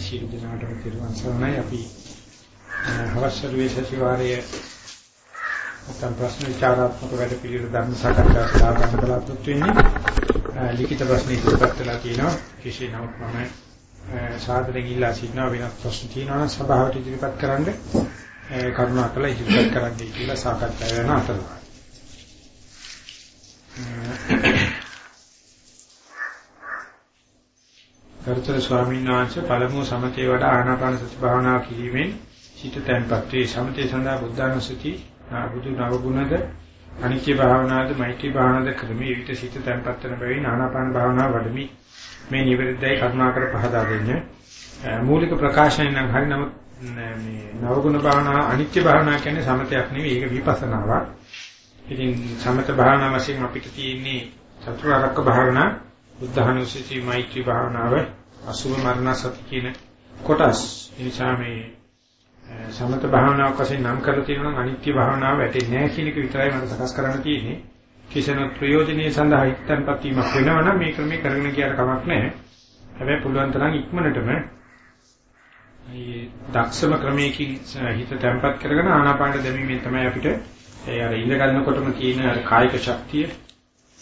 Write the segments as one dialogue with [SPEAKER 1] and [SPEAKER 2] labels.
[SPEAKER 1] ශීල දිනාටම තිරුවන් සරණයි. අපි අවශ්‍ය විශේෂීවාරයේ නැත්නම් ප්‍රශ්න විචාරාත්මක වැඩ පිළිවෙල ධර්ම සාකච්ඡා සාකච්ඡා බලාපොරොත්තු වෙන්නේ. ලිඛිත ප්‍රශ්න ඉදිරිපත් කළා තියෙනවා. කිසි නමුත් මම සාදරයෙන් ඉල්ලා සිටිනවා වෙනත් ප්‍රශ්න තියෙනවා නම් සභාවට ඉදිරිපත් කරන්න. කරුණාකරලා ඉදිරිපත් කරන්නයි කියලා සාකච්ඡා වෙන අතරතුර ගරුතර ස්වාමීන් වහන්සේ පළමුව සමතේ වඩා ආනාපාන සති භාවනාව කිරීමෙන් සිත තැන්පත් වේ. සමතේ සඳහා බුද්ධානුස්සති බුදු නවගුණද අනිත්‍ය භාවනාවද මෛත්‍රී භාවනාවද ක්‍රමී විවිධ සිත තැන්පත් කරන බැවින් ආනාපාන භාවනාව වඩමි. මේ නිවැරදියි කරුණාකර පහදා දෙන්න. මූලික ප්‍රකාශනය නම් හරි නමුත් මේ නවගුණ භාවනාව අනිත්‍ය භාවනාව කියන්නේ සමතයක් නෙවෙයි ඒක විපස්සනාවක්. ඉතින් සමත භාවනාව වශයෙන් අපිට තියෙන්නේ චතුරාර්යක භාවනාව බුද්ධහනුසති මෛත්‍රී භාවනාව අසුභ මරණ සති කියන කොටස්. එනිසා මේ සමත භාවනාවක් වශයෙන් නම් කරලා තියෙනවා නම් අනිත්‍ය භාවනාව වැටෙන්නේ නැහැ කියන එක විතරයි මම සකස් කරන්න තියෙන්නේ. කිසිම ප්‍රයෝජනීය සඳහා හිතන්පත් වීමක් වෙනවනම් මේ ක්‍රමේ කරගෙන ගියාට කමක් නැහැ. හැබැයි පුළුවන් තරම් ඉක්මනටම මේ දක්ෂම ක්‍රමයකින් හිත තැම්පත් කරගෙන ආනාපාන දැමීමෙන් තමයි අපිට ඒ අර ඉඳ ගන්නකොටම තියෙන කායික ශක්තිය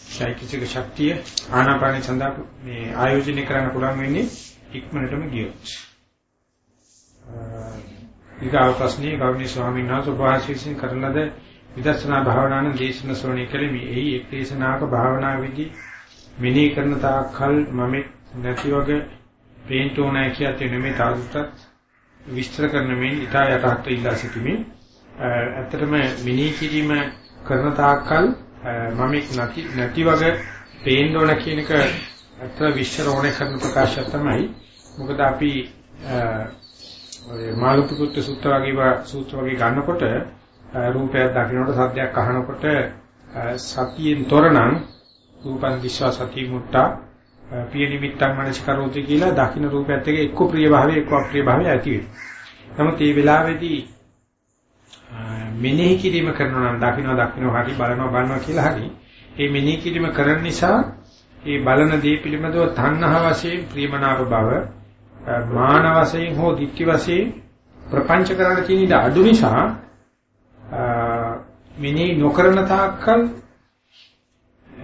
[SPEAKER 1] චෛතසික ශක්තිය ආනාපාන සඳහා මේ ආයෝජනය කරන්න පුළුවන් වෙන්නේ ඉක්මනටම ගියොත්. ඊගාව ප්‍රශ්නේ ගෞරවනීය ස්වාමීන් වහන්සේ උපවාසයෙන් කරන ලද විදර්ශනා භාවනාන දේශන ශ්‍රවණය කළෙමි. එහි එක් දේශනාවක භාවනා විදි මෙනෙහි කරන තාක්කල් මම නැති වගේ පේන්ට් ඕනෑ කියලා තියෙන මේ තාදුටත් විස්තර කරන මේ ඊට යටහත් ඉල්ලා සිටිමි. ඇත්තටම මෙනෙහි කිරීම කරන තාක්කල් මම නැති නැති වගේ පේන්න ඕන කියන එක අත්‍තර විශ්ව රෝණේ කරන ප්‍රකාශය තමයි මොකද අපි ඔය මාළුපුත්තු සූත්‍ර වගේ සූත්‍ර වගේ ගන්නකොට රූපයක් දකින්නකොට සද්දයක් අහනකොට සතියෙන් තොරනම් රූපං විශ්වා සති මුට්ටා පිය නිමිත්තක් මනස කරෝති කියලා දකින්න රූපයත් එක්ක එක්ක ප්‍රිය භාවය එක්ක අප්‍රිය භාවය ඇති වෙනවා. නමුත් මේ වෙලාවේදී මෙනෙහි කිරීම කරනවා නම් දකින්න දකින්න හරි බලනවා බලනවා කියලා හරි. ඒ මෙනෙහි කිරීම කරන නිසා ඒ බලන දේ පිළිබඳව තණ්හා වශයෙන් ප්‍රියමනාප බව මාන වශයෙන් හෝ ditthi වශයෙන් ප්‍රපංච කරන්න තියෙන ඉඩ අඩු නිසා මෙනෙහි නොකරන තාක්කල්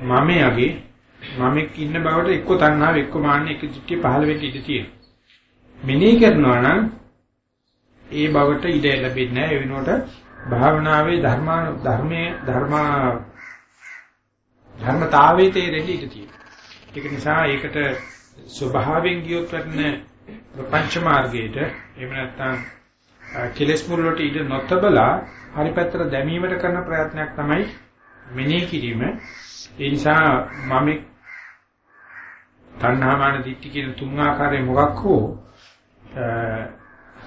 [SPEAKER 1] මම යගේ මමෙක් ඉන්න බවට එක්ක තණ්හාව එක්ක මාන්න එක ditthi පහළ වෙන්න ඉඩ තියෙනවා. මෙනෙහි කරනවා නම් ඒ බවට ඉඩ ලැබෙන්නේ නැහැ ඒ වෙනුවට භාවනාවේ ධර්මා ධර්මයේ ධර්මා ධර්මතාවයේ තේරෙන්නේ ඉඳී තියෙනවා. ඒක නිසා ඒකට ස්වභාවයෙන් ගියොත් වටන ප්‍රපංච මාර්ගයට එහෙම නැත්නම් කෙලස් මුල් වලට ඉඳ නොතබලා හරි පැත්තට දැමීමට කරන ප්‍රයත්නයක් තමයි මෙනෙහි කිරීම. ඒ නිසා මම තණ්හාමාන දිට්ඨි කියන තුන් ආකාරයේ මොකක් හෝ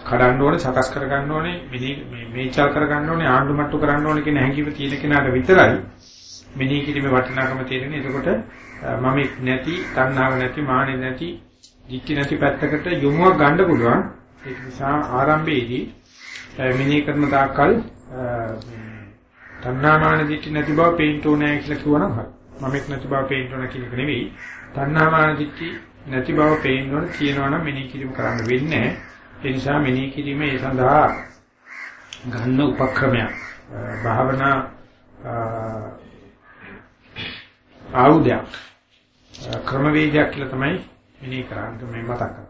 [SPEAKER 1] කඩන්න ඕනේ, සකස් කර ගන්න ඕනේ, මේ මේචල් කර ගන්න ඕනේ, ආණ්ඩු මට්ටු කරන්න ඕනේ කියන හැඟීම තියෙන කෙනාට විතරයි මෙනෙහි කිරීමේ වටිනාකම තේරෙන්නේ. එතකොට මම නැති, තණ්හාව නැති, මානෙ නැති, දික්ටි නැති පැත්තකට යොමුවක් ගන්න පුළුවන්. ඒක නිසා ආරම්භයේදී මෙනෙහි කරන තාක්කල් තණ්හාමාන දික්ටි නැති බව පේන්න ඕනේ කියලා කිව්වනම් හරි. මමෙක් නැති බව පේන්න ඕන කියන එක නෙවෙයි. තණ්හාමාන දික්ටි නැති බව පේන්න ඕන කියනවනම් මෙනෙහි කිරීම කරන්න වෙන්නේ නැහැ. ඒ නිසා මෙනෙහි කිරීම ඒ සඳහා ගන්න උපක්‍රමයක්. භාවනා ආයුධයක්. ක්‍රමවේදයක් කියලා තමයි මෙනෙහි කරන්නේ මේ මතක් කරන්නේ.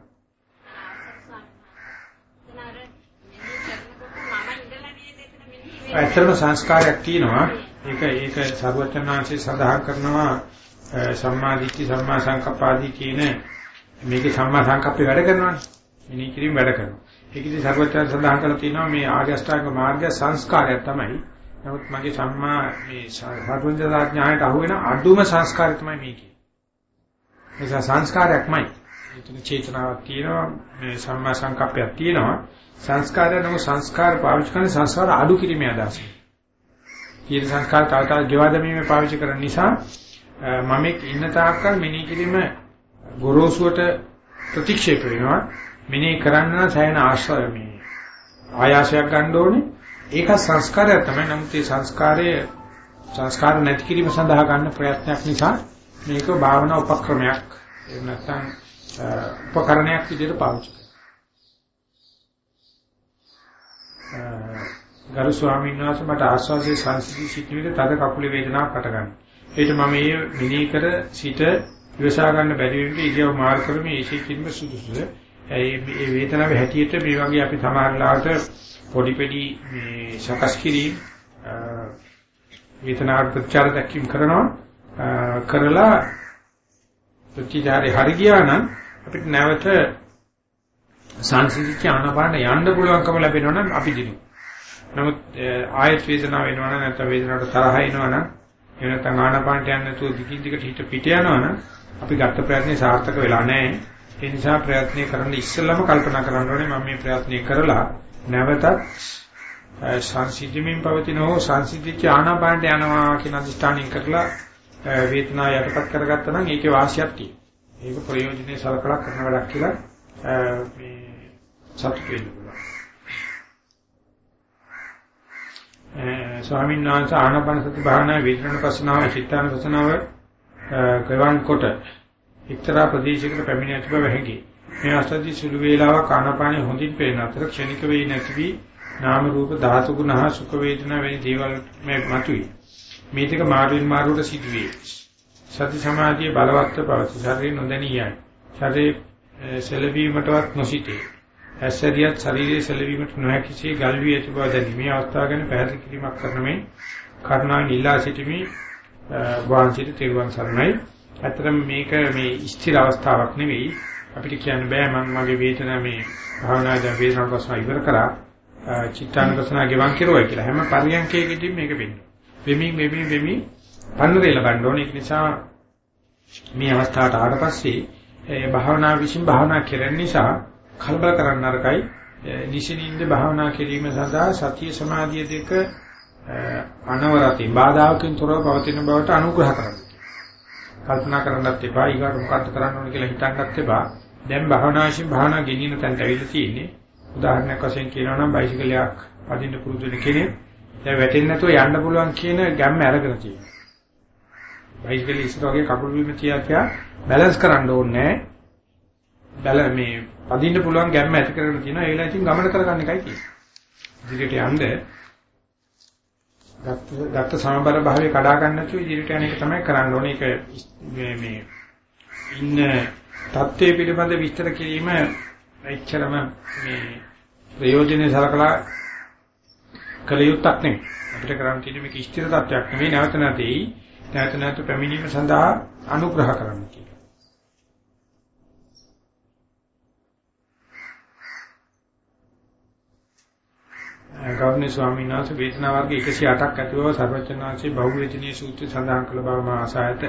[SPEAKER 1] ඇත්තම සංස්කාරයක් තියෙනවා. ඒක ඒක සර්වචනාංශي සඳහන් කරනවා සම්මා දිට්ඨි සම්මා සංකප්පාදී කියන මේකේ සම්මා සංකප්පේ වැඩ කරනවානේ. මෙනෙහි කිරීම වැඩ කරනවා. ඒකදී සර්වඥයන් සඳහන් කරලා තියෙනවා මේ ආර්ය අෂ්ටාංග මාර්ගය සංස්කාරයක් තමයි. නමුත් මගේ සම්මා මේ සර්වඥාඥායට අහු වෙන අඩුම සංස්කාරය තමයි මේකේ. නිසා සංස්කාරයක්මයි. එතන චේතනාවක් තියෙනවා මේ සම්මා සංකප්පයක් තියෙනවා. සංස්කාරය නම් සංස්කාර පාවිච්චි කරන සංස්කාර අඩු කිරීමේ අදහස. ඊට සංස්කාර තව තවත් ගෙවා දැමීමේ පාවිච්චි කරන නිසා මම ඉන්න තාක්කල් මෙනෙහි කිරීම ගොරෝසුවට ප්‍රතික්ෂේප වෙනවා. මෙනේ කරන්න නම් සයන ආශ්‍රය මේ ආයාසයක් ගන්න ඕනේ. ඒක සංස්කාරයක් තමයි. නමුත් ඒ සංස්කාරය සංස්කාර නැති කිරීම සඳහා ගන්න ප්‍රයත්නයක් නිසා මේක භාවනා උපක්‍රමයක් එහෙම නැත්නම් උපකරණයක් විදිහට පාවිච්චි කරනවා. ගරු ස්වාමීන් වහන්සේ මට ආස්වාදයේ සංසිද්ධි සිටිවිද තද කකුලේ වේදනාවක් හටගන්නවා. ඒට මම මේ මිනී කර සිට ඉවසා ගන්න බැරි වෙන්නේ ඉරියව් මාර්ග කරමින් ඒකේ කින්ම සුදුසුද. ඒ වේදනාවේ හැටියට මේ වගේ අපි සමහරලාට පොඩි පොඩි මේ සකස් කිරීම වේදනාවට ප්‍රචාර දක්වීම කරනවා කරලා ප්‍රතිචාරය හරි ගියා නම් අපිට නැවත සංසිද්ධිච්ච ආනපාන යන්න පුළුවන්කම ලැබෙනවා නම් අපි දිනු. නමුත් ආයත් වේදනාව වෙනවා නම් නැත්නම් වේදනාවට තරහ එනවා නම් එහෙම නැත්නම් ආනපානට යන්න නැතුව දිගින් දිගට හිත පිට යනවා නම් අපි ගත්ත ප්‍රයත්නේ සාර්ථක වෙලා නැහැ. ඒ නිසා ප්‍රයත්නේ කරන්න ඉස්සෙල්ලාම කල්පනා කරන්න ඕනේ මම මේ ප්‍රයත්නේ කරලා නැවතත් සංසිද්ධිමින් පවතින හෝ සංසිද්ධිච්ච ආනාපානට යනවා කියන අදිස්ථානින් කරලා වේදනාව යටපත් කරගත්තා නම් ඒකේ වාසියක් තියෙනවා. ඒක ප්‍රයෝජනේ සලකලා කරන වැඩක් කියලා මේ සතුට වෙන්න පුළුවන්. ස්වාමීන් වහන්සේ ආනාපාන සති භාවනා වේදනාන පස්සනාව චිත්තානුපස්සනාව ගවන් කොට එක්තරා ප්‍රදේශයකට පැමිණ ඇති බව හැඟේ. මේ අසද්දි සුළු වේලාවක් ආනාපානෙ හොඳින් පේන අතර ක්ෂණික වේ නැති වී නාම රූප ධාතු ගුණ හා සුඛ වේදනා වැනි දේවල් මේ මතුවේ. මේ දෙක මාරුවෙන් මාරුවට සිදුවේ. සති සමාධිය බලවත්ව පවති ශරීර නොදැනියයි. ශරීර සෙලවීමටවත් නොසිතේ. ඇස්සරියත් ශරීරයේ සෙලවීමට නොහැකිසේ ගල් වී ඇති බව දැනි. මේ අවස්ථාව ගැන පැහැදිලි කිරීමක් කරන මේ කරුණාවෙන් ඉල්ලා සිටිමි. වාංචිත තෙරුවන් සරණයි. ඇත්තටම මේක මේ ස්ථිර අවස්ථාවක් නෙවෙයි. අපිට කියන්න බෑ මම මගේ වේදනාව මේ භාවනාවේ වේදනාව ප්‍රශ්න ඉවර කරා. චිත්තානුපස්සනා ගෙවන් කෙරුවා කියලා හැම පරියන්කයකදී මේක වෙන්නේ. වෙමින් වෙමින් වෙමින් පන්නරේ ලබන්න ඕනේ. ඒක නිසා මේ අවස්ථාවට ආවට පස්සේ ඒ භාවනා විශ්ින් භාවනා කරන නිසා කලබල කරන්න නරකයි. නිසිනින්ද භාවනා කිරීම සඳහා සතිය සමාධිය දෙක අනවරතින් බාධාකින් තොරව පවතින බවට අනුග්‍රහ කරන්න. කල්පනා කරන්නත් එපා ඊගාට මොකක්ද කරන්න ඕන කියලා හිතන්නත් එපා. දැන් භාවනාශින් භාවනා ගෙනියන තැනට ඇවිල්ලා තියෙන්නේ. උදාහරණයක් වශයෙන් කියනවා නම් බයිසිකලයක් පදින්න පුරුදු වෙන කෙනෙක් දැන් වැටෙන්නේ නැතුව යන්න පුළුවන් කියන ගැම්ම අරගෙන තියෙනවා. බයිසිකල් ඉස්සර වගේ කකුල් බිම තියා තියා බැලන්ස් කරන්න ඕනේ බැල මේ පදින්න පුළුවන් ගැම්ම ඇති කරගෙන තියෙනවා ඒ වෙලාවෙන් ගමන කරගන්න එකයි තියෙන්නේ. ඉදිරියට යන්න ගත්ත සමබර භාවයේ කඩා ගන්න නැතුව ඉදිරියට යන එක තමයි කරන්න ඕනේ. ඒක මේ මේ ඉන්න தත්ත්වයේ පිළිබඳ විස්තර කිරීම එච්චරම මේ ප්‍රයෝජනේ සලකලා කළ යුත්තක් නෙමෙයි. අපිට කරන්න තියෙන්නේ මේක ස්ථිර තත්ත්වයක් නෙමෙයි නැවත නැතේයි. නැවත නැවත පැමිණීම සඳහා අනුග්‍රහ කරන්න කියලා. ගෞරවනීය ස්වාමීන් වහන්සේ වේදනා වර්ග 108ක් ඇති බව සර්වචනාංශේ බහුවේදනීය සූත්‍රය සඳහන් කළ බව මා ආසයත.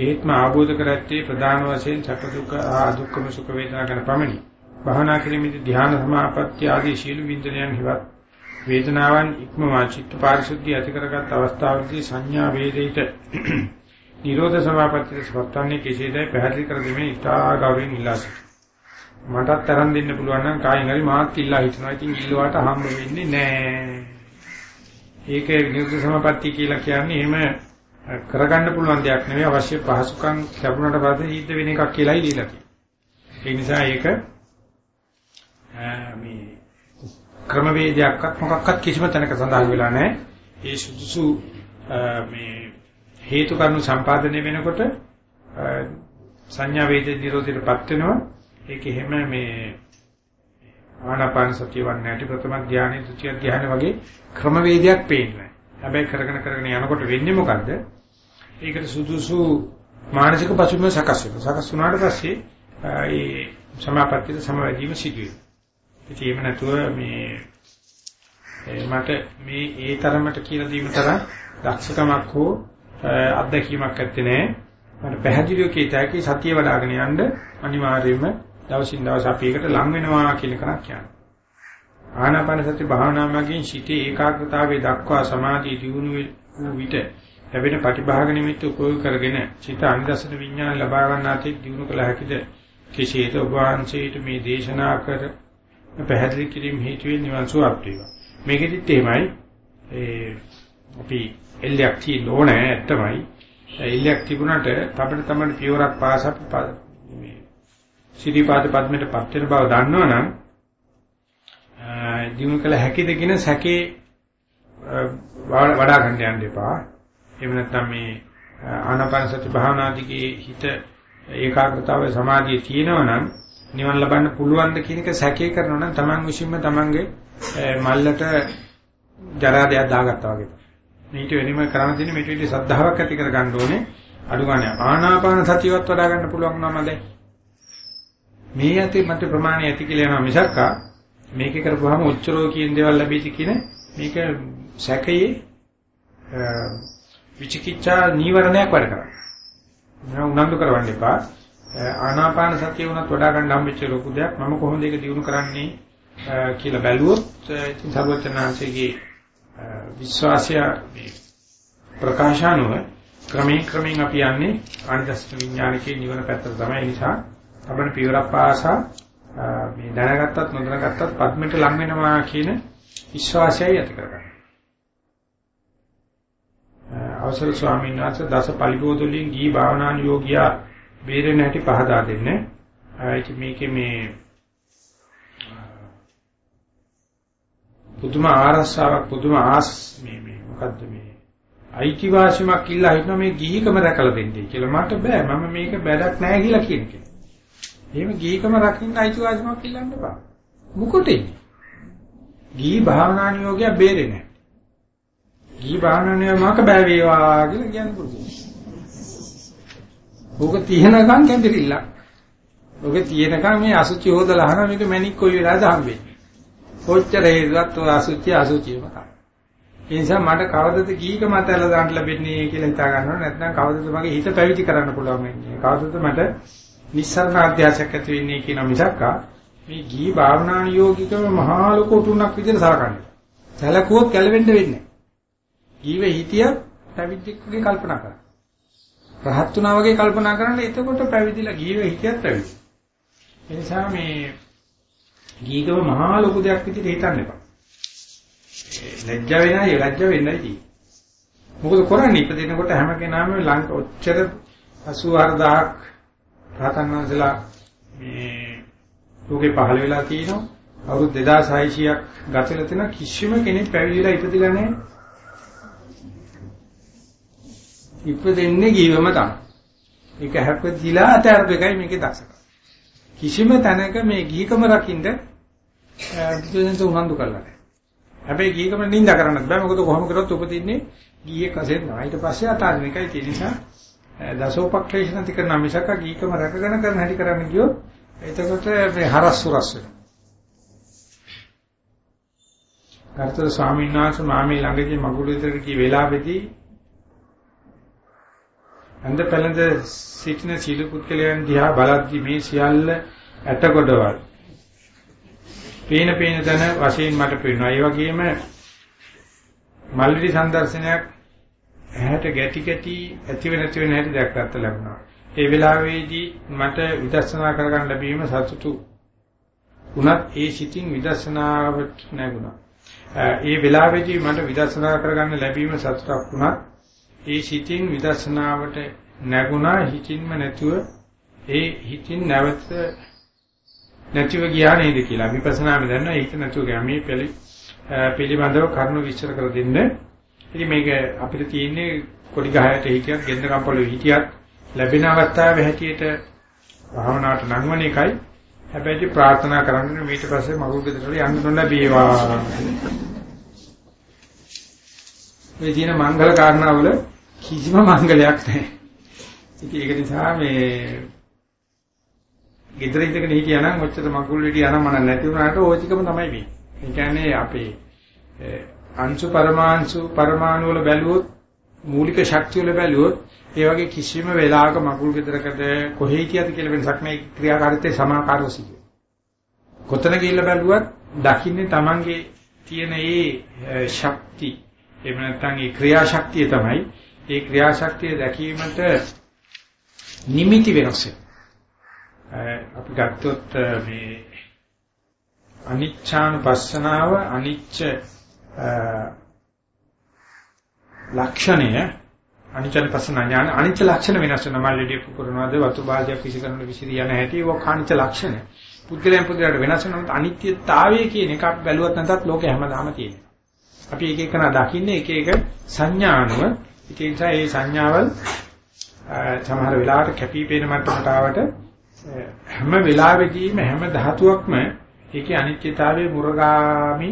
[SPEAKER 1] ඒත්ම ආબોධ කරත්තේ ප්‍රධාන වශයෙන් සැප දුක ආ දුක්ඛම සුඛ වේදනා ගැන පමණි. භාවනා කිරීමේදී ධ්‍යාන සමාපatti ආදී සීල වින්දනයන් හිවත් වේදනාවන් ඉක්මවා චිත්ත පාරිශුද්ධිය ඇති කරගත් අවස්ථාවේදී සංඥා වේදිත නිරෝධ සමාපatti සත්‍යන්නේ කෙසේදයි පැහැදිලි කර දෙමින් ඉතා ගෞරවයෙන් ඉල්ලා සිටිනවා. මටත් තරම් දෙන්න පුළුවන් නම් කායින් හරි මාත් ඉල්ලා හිටනවා. ඉතින් ඉල්ලුවාට හම්බ වෙන්නේ නැහැ. ඒක නිරෝධ සමාපatti කියලා කියන්නේ එහෙම කරගන්න පුළුවන් දෙයක් නෙවෙයි අවශ්‍ය පහසුකම් ලැබුණාට පස්සේ ඊට වෙන එකක් කියලායි දීලා තියෙන්නේ. ඒ නිසා ඒක මේ ක්‍රමවේදයක්වත් මොකක්වත් කිසිම තැනක සඳහන් වෙලා නැහැ. ඒ සුදුසු මේ හේතු කරුණු සම්පාදනය වෙනකොට සංඥා වේද නිරෝධයටපත් වෙනවා. ඒක එහෙම මේ ආනාපාන සතිය වන්නේ නැටි ප්‍රථම ධානය, ද්විතිය ධානය වගේ ක්‍රමවේදයක් පේන්නේ. හැබැයි කරගෙන කරගෙන යනකොට වෙන්නේ මොකද්ද? ඒකට සුදුසු මානසික පසුබිම සකස් වෙනවා. සකස් වුණාට පස්සේ ඒ සමාපත්තියට සමවැදීම සිදුවෙනවා. ඉතින් එහෙම නැතුව මේ මට මේ ඒ තරමට කියලා දීම තරම් දක්ෂකමක් හෝ අත්දැකීමක් ඇත්තේ නැහැ. මට පැහැදිලිව කීතයි සතිය වඩ아가න යන්න අනිවාර්යයෙන්ම දවසින් දවස අපි එකට ලං වෙනවා කියන එකක් කියන්නේ. ආනාපාන සති භාවනාවකින් සිටේ ඒකාග්‍රතාවයේ දක්වා සමාධිය දියුණු වූ විට ලැබෙන ප්‍රතිභාග නිමිත්ත උපයෝග කරගෙන චිත අනිදසන විඥාන ලබා ගන්නාතේ දියුණු කළ හැකිද කෙසේද ඔබ වහන්සේට මේ දේශනා කර පැහැදිලි කිරීම හේතුවෙන් නිවන් සුවපත් වේවා. මේකෙදිත් එහෙමයි. ඒ අපි එල්ලයක් තියෙන්න ඕනේ ඇත්තමයි. එල්ලයක් තිබුණාට අපිට තමයි පියවරක් පාසක් මේ සිරිපාද පද්මයට පත් වෙන බව දන්නවනම් දිනු කළ හැකිද කියන සැකේ වඩා ගන්න යන්න එපා. එහෙම නැත්නම් මේ ආනාපාන සති භාවනාදිගේ හිත ඒකාග්‍රතාවය සමාධිය තියෙනවා නම් නිවන් ලබන්න පුළුවන් ද කියන එක සැකේ කරනවා නම් Taman විශ්ීම Tamanගේ මල්ලට ජරා දෙයක් දාගත්තා වගේ. මේක වෙනම කරන්න තියෙන්නේ මේක විදිහට සද්ධාාවක් ඇති කර ගන්න ඕනේ. අඩු ගන්න ආනාපාන සතියවත් වඩා ගන්න පුළුවන් නම දැන්. මේ ඇති මත ප්‍රමාණය ඇති කියලා යනවා මිසක්කා මේක කරපුවාම උච්චරෝ කියන දේවල් ලැබෙති කියන මේක සැකයේ විචිකිච්ඡා නීවරණයක් වැඩ කරනවා. මම උනන්දු කරවන්න එපා. ආනාපාන සතිය වුණත් වඩා ගන්න හම්බෙච්ච ලොකු දෙයක් මම කොහොමද ඒක දිනු කරන්නේ කියලා බැලුවොත් ඉතින් සර්වචනාංශයේ විශ්වාසය ප්‍රකාශානුව ක්‍රමයෙන් ක්‍රමයෙන් අපි යන්නේ ආනිදස්ස විඥානකේ නිවන පැත්තට තමයි නිසා අපේ පියවරක් පාසා මේ දැනගත්තත් නොදැනගත්තත් පద్මයට ලං වෙනවා කියන විශ්වාසයයි ඇති කරගන්න. අවසර ස්වාමීන් වහන්සේ දස පරිබෝධවලින් ගී භාවනාන යෝගියා බේරෙන හැටි පහදා දෙන්නේ. ඒක මේකේ මේ පුදුම ආරස්සාවක් පුදුම ආස් මේ මේ මොකද්ද මේ අයිතිවාසිකමක් ඉල්ලා හිටන මේ ගිහිකම රැකලා දෙන්නේ කියලා මට බෑ මම මේක බැලක් නැහැ කියලා කියන කෙනෙක්. එහෙම ගිහිකම රකින්න අයිතිවාසිකමක් ඉල්ලන්න බෑ. මුකුටේ. ගිහි භාවනා නියෝගය බේරෙන්නේ. ගිහි භාවනා නියමක බෑ වේවා කියලා කියන්න පුළුවන්. ඕක තියෙනකන් කැඳිරිල්ල. ඕක තියෙනකන් මේ අසුචි හොදලා අහන මේක මැණික් කොයි වෙලාවද හම්බෙන්නේ. කොච්චර හේතුවත් ඔය අසුචි අසුචිම තමයි. ඒ නිසා මට කවදද කීක මතල දාන්න ලැබෙන්නේ කියලා හිතා ගන්නවා නැත්නම් කවදද මගේ හිත පැවිදි කරන්න පුළුවන් වෙන්නේ. කවදද මට නිස්සරණ අධ්‍යාසයක් ඇති වෙන්නේ කියන මිසක්කා මේ ගී භාවනා යෝගිකව මහා ලොකු උතුණක් විදිහට සලකන්නේ. සැලකුවොත් ගැලවෙන්න වෙන්නේ. ගීව හිතිය පැවිදිකගේ කල්පනා කරා. රහත් වුණා වගේ කල්පනා කරන්න එතකොට පැවිදිලා ගීව හිතියත් පැවිදි. ඒ නිසා මේ ගීකව මහා ලොකු දෙයක් විදිහට හිතන්න එපා. ලැජ්ජ වෙනයි ලැජ්ජ වෙන්නයි තියෙන්නේ. මොකද කරන්නේ ඉපදෙනකොට හැම කෙනාම ලංක ඔච්චර 84000ක් රහතන් වහන්සේලා මේ ලෝකේ පහළ වෙලා තියෙනවා. අවුරුදු 2600ක් ගතලා තියෙන කිසිම කෙනෙක් පැවිදිලා ඉපදිලා නැහැ. ඉපදෙන්නේ ගිවම තමයි. ඒක හැප්පෙදිලා අතරප එකයි මේකේ දක්ෂකම. කිසිම තැනක මේ ගීකම රකින්න බුදුසෙන්ට උනන්දු කරලා නැහැ. හැබැයි ගීකම නිඳා කරන්නත් බෑ මොකද කොහොම කරොත් උපදින්නේ ගීයේ කසෙන් නෑ. ඊට පස්සේ අතාරින එකයි තියෙන නිසා දසෝපක්ලේශ නැති කරන මිසක ගීකම රැකගෙන කරන හැටි කරන්න ගියොත් එතකොට මේ හරස්සුරස් වෙනවා. කර්තෘ ස්වාමීන් වහන්සේ මාමේ ළඟදී මගුල විතරට කී වෙලාවේදී අන්ද පැලඳ සිටින සීල පුත්කලයන් දිහා බලද්දී මේ සියල්ල ඇටකොඩවල් පේන පේන තැන වශයෙන් මට පේනවා. ඒ වගේම මල්ලි සංදර්ශනයක් ඇහැට ගැටි ගැටි ඇතිව නැති වෙන හැටි දැක්කත් ලැබුණා. ඒ වෙලාවේදී මට විදර්ශනා කරගන්න ලැබීම සතුටු උනත් ඒ සිතින් විදර්ශනාවට නැගුණා. ඒ වෙලාවේදී මට විදර්ශනා කරගන්න ලැබීම සතුටක් වුණත් ඒ සිතින් විදර්ශනාවට නැගුණා හිතින්ම නැතුව ඒ හිතින් නැවත නැතිව ගියා නේද කියලා විපස්සනාම දන්නවා ඒක නැතුව ගියා මේ පිළි පිළිබඳව කරුණු විස්තර කර දෙන්න. ඉතින් මේක අපිට තියෙන්නේ කොඩි ගහයට හිටියත් ගෙන්ද කම්පල හිටියත් ලැබෙන අවස්ථාවේ හැටියට භාවනාවට නංවන එකයි. හැබැයි ප්‍රාර්ථනා කරන්නේ ඊට පස්සේ මගුල් ගෙදරට යන්න නොලැබේවා. මේ තියෙන මංගල කාරණාවල කිසිම මංගලයක් නැහැ. ඉතින් ඒක නිසා මේ ගෙදර ඉඳගෙන හිටියා නම් ඔච්චර මගුල් හිටියා නම් මම නැති වුණාට ওই ටිකම තමයි වෙන්නේ. ඒ කියන්නේ අපේ අංශු පරමාංශු පරමාණු වල බැලුවොත් මූලික ශක්තිය වල බැලුවොත් ඒ වගේ කිසිම වෙලාවක මගුල් ගෙදරකට කොහේ හිටියද කියලා වෙනසක් නැහැ ක්‍රියාකාරීත්වයේ සමාකාරව සිදුවේ. කොතන ගිහිල්ලා බැලුවත් දකින්නේ Tamange තියෙන ඒ ශක්ති එහෙම නැත්නම් ඒ ක්‍රියාශක්තිය තමයි ඒ ක්‍රියාශක්තිය දැකීමට නිමිති වෙනස් වෙනවා. අපි ගත්තොත් මේ අනිච්ඡානුපස්සනාව අනිච්ච ලක්ෂණය අනිච්චපස්සන ඥාන අනිච්ච ලක්ෂණ වෙනස් වෙනවා. මල්ලිඩිය පුරනවාද වතු බාධයක් විසි කරන විසිරි යන හැටි ඔක අනිච්ච ලක්ෂණ. පුද්ගලයන් පුද්ගලයාට වෙනස් වෙනවත් අනිත්‍යතාවය කියන එකක් බැලුවත් නැතත් ලෝකේ හැමදාම තියෙනවා. අපි එක එකන දකින්නේ එක එක සංඥානුව. ඒක නිසා මේ සංඥාවල් සමහර වෙලාවට කැපී පෙනෙන මට්ටමට ආවට හැම වෙලාවෙදීම හැම ධාතුවක්ම ඒකේ අනිත්‍යතාවයේ මුරගාමි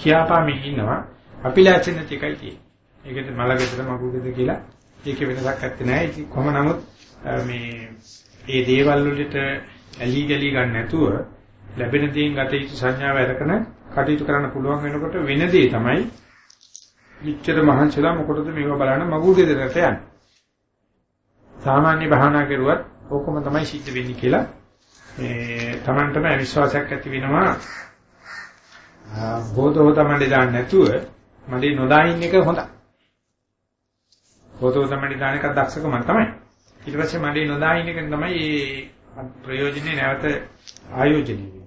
[SPEAKER 1] කියාපාමින් ඉන්නවා. අපි ලැචෙන එකයි තියෙන්නේ. ඒකද මලගෙදර මගුගෙද කියලා ඒකේ වෙනසක් නැත්තේ නෑ. ඉතින් කොහොම නමුත් මේ මේ දේවල් වලට ඇලි ගලි ගන්න නැතුව ලැබෙන දේෙන් ගත යුතු සංඥාව අරගෙන කටයුතු කරන්න පුළුවන් වෙනකොට වෙන දේ තමයි ඉච්ඡර මහන්සිලා මොකටද මේව බලන්න මගුගෙදරට යන්නේ. සාමාන්‍ය භාවනා කරුවත් ඕකම තමයි සිද්ධ වෙන්නේ කියලා මේ Tamanටම විශ්වාසයක් ඇති වෙනවා. බෝධෝ තමයි දාන්න නැතුව මඩේ නොදා ඉන්න එක හොඳයි. බෝධෝ තමයි දාන එක දක්ෂකම තමයි. ඊට පස්සේ මඩේ නොදා ඉන්න එක තමයි මේ ප්‍රයෝජනේ නැවත ආයෝජනය වෙන්නේ.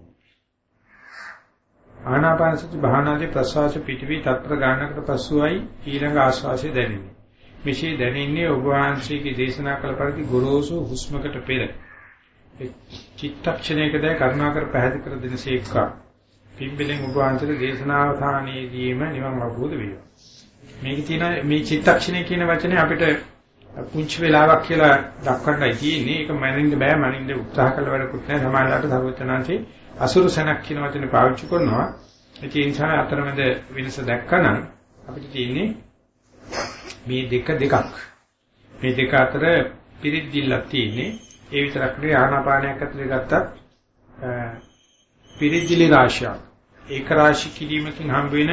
[SPEAKER 1] ආනාපාන සති භාවනාවේ ප්‍රසවාස පිටිවි තත්පර ගානකට පසුවයි ඊළඟ ආශ්වාසය දැනෙන්නේ. මෙසේ දැනෙන්නේ ඔබ වහන්සේගේ දේශනා කළ පරිදි ගොරෝසු හුස්මකට පෙර. චිත්තක්ෂණයකද කරුණාකර පැහැදිලි කර දෙනසේක්කා. පිම්බෙලෙන් ඔබ වහන්සේගේ දේශනාවසානයේදීම නිවන් අවබෝධ වේවා. මේකේ තියෙන මේ චිත්තක්ෂණය කියන වචනේ අපිට පුංචි වෙලාවක් කියලා දක්වන්නයි තියෙන්නේ. ඒක මනින්න බෑ මනින්න උත්සාහ කළ වැඩකුත් නෑ. සමාජයට සර්වචනාංශේ අසුරුසනක් කියන වචනේ පාවිච්චි කරනවා. ඒ නිසා අතරමැද වෙනස දැක්කනම් අපිට තියෙන්නේ මේ දෙක දෙකක්. මේ දෙක අතර පිරිද්දිල්ලක් තියෙන්නේ. ඒ විතරක් නෙවෙයි ආනාපානයක් ඇතුලේ ගත්තත් පිරිද්දිලි රාශියක්. ඒක රාශි කිරීමකින් හම්බ වෙන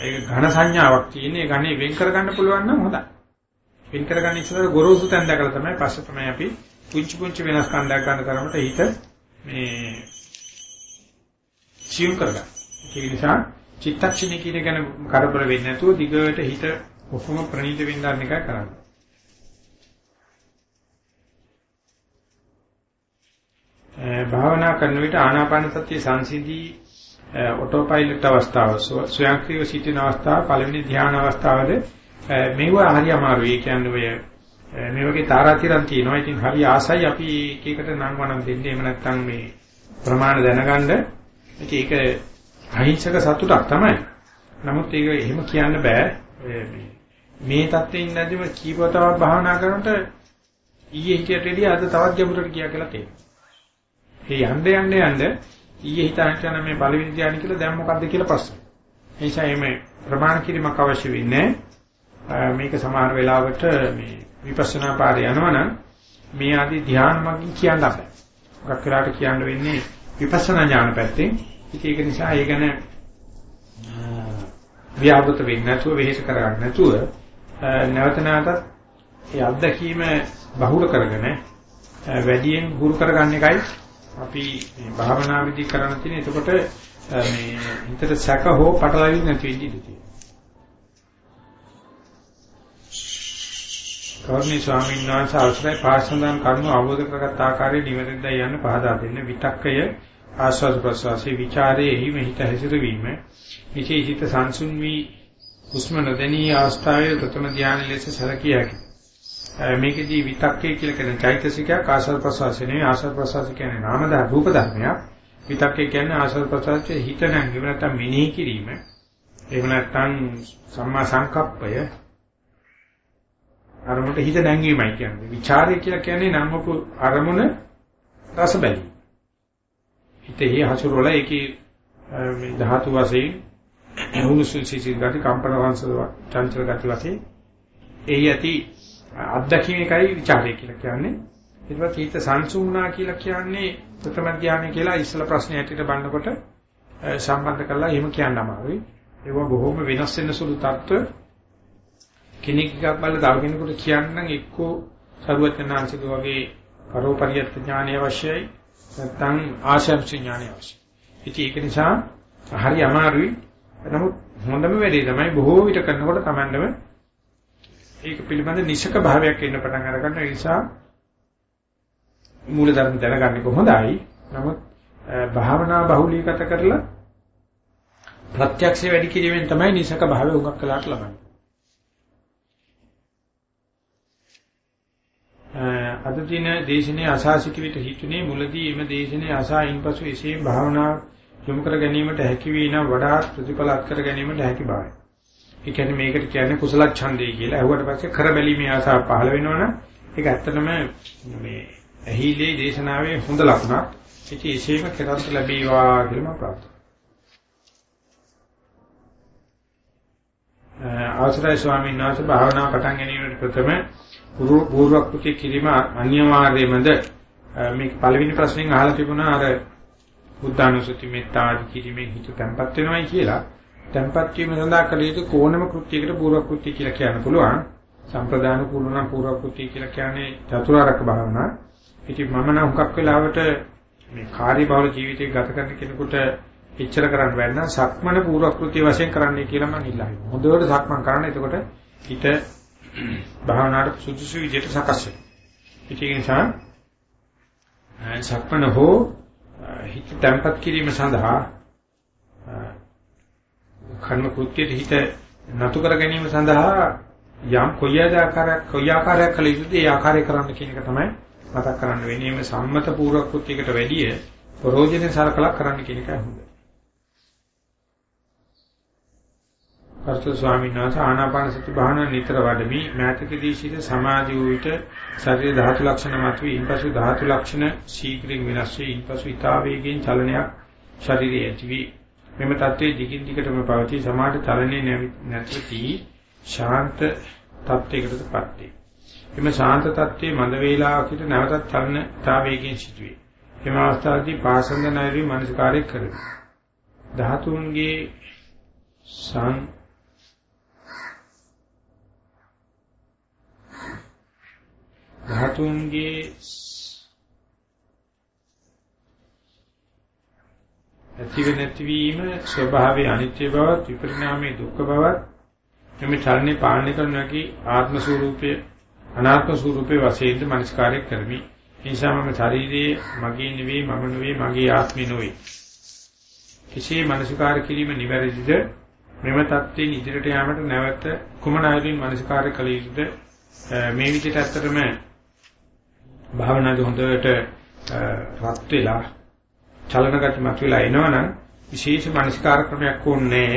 [SPEAKER 1] ඒක ඝන සංඥාවක් තියෙන. ඒ ඝනේ වෙන් කරගන්න පුළුවන් නම් හොඳයි. වෙන් කරගන්න ඉස්සර ගොරෝසු තැන් දැකලා තමයි පස්සේ තමයි අපි පුංචි පුංචි වෙනස්කම් දැක ගන්න තරමට හිත මේ සියුම් කරගන්න. ඒ නිසා චිත්තක්ෂණය කියන ගැන කරදර වෙන්නේ නැතුව දිගට හිත කොහොම ප්‍රණීත වෙන්න එකයි කරන්නේ. භාවනා කරන විට ආනාපාන සතිය සංසිද්ධි ඔටෝ පයිලට් අවස්ථාව ස්වයංක්‍රීය සිටින අවස්ථාව පළවෙනි ධ්‍යාන අවස්ථාවද මේව හරි අමාරුයි. ඒ කියන්නේ ඔය මේ වගේ තාරාතිරම් තියෙනවා. ඉතින් හරි ආසයි අපි එක එකට නම් වණම් දෙන්නේ. එහෙම නැත්නම් මේ ප්‍රමාණ දැනගන්න. ඒක අහිංසක සතුටක් තමයි. නමුත් ඒක එහෙම කියන්න බෑ. මේ தත්ත්වෙ ඉඳන්දිම කීපතාවක් භාවනා කරනකොට ඊයේ හිතට එළිය අද තවත් ගැඹුරට ගියා කියලා තේරෙනවා. ඒ යන්න යන්න යන්න ඊයේ හිතාගෙන මේ පළවෙනි ධ්‍යාන කියලා දැන් මොකද්ද කියලා ප්‍රශ්න. ඒ නිසා මේ ප්‍රමාණ කිරීමක් අවශ්‍ය වෙන්නේ මේක සමහර වෙලාවට මේ විපස්සනා පාරේ යනවනම් මේ ආදී ධ්‍යාන මගින් කියන්න බෑ. මොකක් වෙලාට කියන්න වෙන්නේ විපස්සනා ඥාන පැත්තෙන්. ඒක නිසා ඒ ගැන ව්‍යාපෘත වෙන්නේ නැතුව වෙහෙස කරගන්න නැතුව නැවත නැවතත් ඒ අත්දැකීම බහුල කරගෙන වැඩියෙන් හුරු කරගන්න එකයි අපි මේ භාවනා විදි කරන්න තියෙන. එතකොට මේ හිතට සැක හෝ පටලැවිලි නැති වෙන්න ඉඩ තියෙනවා. කර්ණී ස්වාමීන් වහන්සේ අවසරයි පාසඳන් කරුණු අවබෝධ කරගත් ආකාරයේ නිවැරදිද යන්න පහදා දෙන්න. විතක්කය ආස්වාද ප්‍රසවාසී ਵਿਚාරයේ එහි මෙහිත හැසිරවීම විශේෂිත සංසුන් වී හුස්ම නොදැනී අවස්ථාවේ ප්‍රථම ධානය ලෙස සැලකිය හැකියි. මේකෙදී විතක්කේ කියලා කියන චෛතසිකයක් ආසල් ප්‍රසවාසය නෙවෙයි ආසල් ප්‍රසවාසය කියන්නේ නාම ධර්ම රූප ධර්මයක්. විතක්කේ කියන්නේ ආසල් ප්‍රසවාසයේ හිත නැංගීම නැත්නම් මෙනෙහි කිරීම. එහෙම නැත්නම් සම්මා සංකප්පය අරමුණට හිත නැංගීමයි කියන්නේ. ਵਿਚාරය කියලා කියන්නේ නම්මපු අරමුණ රස බැලීම. හිතේ හසුරවල ඒකේ මේ ධාතු වශයෙන් එහුණුසුල් සිසිල් ගති කම්පන වංශ චංචල ගති වශයෙන් එහි ඇති අත්දැකීම එකයි ਵਿਚාරය කියලා කියන්නේ. ඊට පස්සේ හිත සංසුන්නා කියලා කියන්නේ ප්‍රථම ධානය කියලා ඉස්සල ප්‍රශ්නේ ඇටියට බannකොට සම්බන්ධ කරලා එහෙම කියන්න අමාරුයි. ඒක බොහොම වෙනස් වෙන සුළු තත්ත්ව කෙනෙක් එකක් බලලා තව කෙනෙකුට කියන්නම් එක්කෝ සරුවචනාංශික වගේ පරෝපරියත් ඥානය අවශ්‍යයි නැත්නම් ආශම්ස ඥානය අවශ්‍යයි. ඉතින් ඒක නිසා හරි අමාරුයි නමුත් හොඳම වැඩේ තමයි බොහෝ විට කරනකොට Tamandම ඒක පිළිබඳ නිසක භාවයක් එන්න පටන් අරගන්න ඒ නිසා මූලධර්ම දැනගන්න කොහොඳයි. නමුත් භාවනා බහුලීගත කරලා ප්‍රත්‍යක්ෂ වැඩි කිරීමෙන් තමයි නිසක භාවය උගක් කළාට ලබන්නේ. අද දින දේශනේ අසාසික විට හිතුනේ මුලදී එම දේශනේ අසා ඉන්පසු එසේ භාවනා යොමු කර ගැනීමට හැකි වී නම් වඩාත් ප්‍රතිඵල අත් කර ගැනීමට හැකි බවයි. ඒ කියන්නේ මේකට කියන්නේ කුසල ඡන්දේ කියලා. ඇහුවට පස්සේ කර බැලීමේ ආසාව පහළ වෙනවනම් ඒක ඇත්තටම මේ ඇහිලේ දේශනාවේ හොඳ ලකුණක්. ඒක ඒසේම කරත් ලැබීවා කියලා මම ප්‍රාර්ථනා කරනවා. ආචාර්ය ස්වාමීන් වහන්සේ භාවනා පටන් ගැනීමට ප්‍රථම පූර්වක්‍ෘති කිරීම අනිවාර්යයෙන්මද මේ පළවෙනි ප්‍රශ්نين අහලා තිබුණා අර බුද්ධානුසති මෙත්තා කිරීමෙන් හිත තැම්පත් වෙනවයි කියලා. තැම්පත් වීම සඳහා කළ යුතු කොනම කෘත්‍යයකට පූර්වක්‍ෘති කියලා කියන්න පුළුවන්. සම්ප්‍රදාන කුලන පූර්වක්‍ෘති කියලා කියන්නේ චතුරාර්යක භාවනා. ඉතින් මම නම් හුඟක් වෙලාවට මේ කාර්යබහුල ජීවිතය ගත කරන කෙනෙකුට එච්චර කරන්න බැන්න සක්මන පූර්වක්‍ෘති වශයෙන් කරන්නයි කියලා මම ඉල්ලනවා. හොඳට සක්මන් කරන්න එතකොට හිත භාවනාවට සුදුසු විදිහට සකස් වෙනවා. ඒ නිසා සක්මන හෝ හිත තැම්පත් කිරීම සඳහා කර්ම කෘත්‍යයේ හිත නතු කර ගැනීම සඳහා යම් කොයි ආකාරයක් කොයි ආකාරයක් කළ යුතුද ඒ ආකාරය කරන්න කියන එක තමයි මතක් කරන්න වෙන්නේ. මේ සම්මත පූර්ව කෘත්‍යයකට වැඩිය ප්‍රෝජනේ සලකලා කරන්න කියන එකයි හොඳ. කර්තෘ ස්වාමීන් වහන්සේ ආනාපාන සති භාවනා නිතර වඩමි මෑතකදී සිට සමාධි වූ විට ශරීර ධාතු ලක්ෂණ මතුවී ඉන්පසු ධාතු ලක්ෂණ ශීඝ්‍රයෙන් වෙනස් වී ඉන්පසු ඊතා වේගයෙන් චලනයක් ශරීරයේ ඇතිවි මෙම தત્ත්වයේ දිගින් දිගටම පවතී. සමාධි චලනයේ නැතිවී ශාන්ත තත්ත්වයකටපත් වේ එම ශාන්ත තත්ත්වයේ මඳ වේලාවකට නැවතත් චලන තා වේගයෙන් සිදුවේ එම අවස්ථාවේදී පාසන්ද නැරි මනසකාරය කරමි. ධාතුන්ගේ සං ධාතුන්ගේ ඇතිව නැතිවීම ස්වභාවයේ අනිත්‍ය බවත් විපරිණාමයේ දුක්ඛ බවත් මේ චලනේ පාලනය කරන කී ආත්ම ස්වરૂපයේ අනාත්ම ස්වરૂපයේ වශයෙන්ද මනස්කාරය කරමි. ඒ නිසා මම ශරීරයේ මගේ නෙවෙයි මම නෙවෙයි මගේ ආත්මේ නෙවෙයි. කිසිේ මනස්කාර කිරීම නිවැරදිද? මෙම தත්ත්වයෙන් ඉදිරියට යාමට නැවත කුමන ආයතනින් මනස්කාර කළ යුතුද? මේ විදිහට ඇත්තටම භාවනාවේ හොඳට රත් වෙලා චලන ගති මතුවලා එනවනම් විශේෂ මනස්කාර ක්‍රමයක් ඕනේ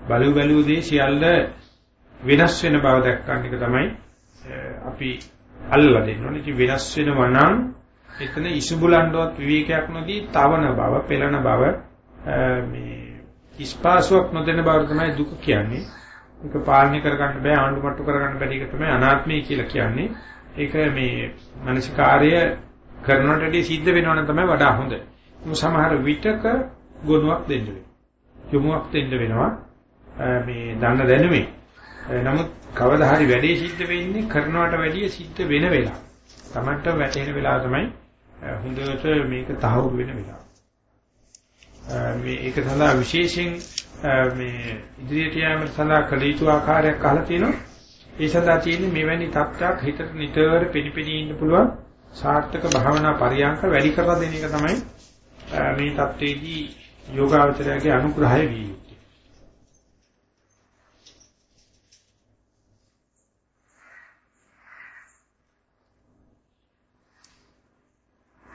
[SPEAKER 1] බලු බලු දේ සියල්ල වෙනස් වෙන බව දක්වන්න එක තමයි අපි අල්ලලා දෙන්න ඕනේ. ඉතින් වෙනස් වෙනවා නම් එතන ඉසුබුලන්ඩවත් විවේකයක් නොදී තවන බව, පෙළන බව මේ ඉස්පාසුවක් නොදෙන බව තමයි දුක කියන්නේ. ඒක පාලනය කරගන්න බෑ, ආණ්ඩු මට්ටු කරගන්න බැරි එක තමයි අනාත්මය කියලා කියන්නේ. ඒක මේ මානසිකාර්ය කරනකොටදී සිද්ධ වෙනවනම් තමයි වඩා හොඳ. සමහර විටක ගුණයක් දෙන්න වෙනවා. යොමුක් දෙන්න වෙනවා. මේ දන්න දැනුමේ. නමුත් කවදා හරි වැඩේ සිද්ධ වෙන්නේ කරනවට වැඩිය සිද්ධ වෙන වෙලාව. Tamanට වැටෙන වෙලාව තමයි හොඳට මේක තහවුරු වෙන වෙලාව. මේ ඒක සඳහා විශේෂයෙන් මේ ඉදිරියට යාම සඳහා කළ යුතු ආකාරයක් අහලා තියෙනවා. ඒ සඳහා තියෙන්නේ මෙවැනි තත්ත්වයක් හිතට නිතර පිළිපිදී ඉන්න පුළුවන් සාර්ථක භාවනා පරියන්ක වැඩි කරලා දෙන එක තමයි මේ தത്വෙදී යෝගාවචරයේ අනුග්‍රහය වී යුතුයි.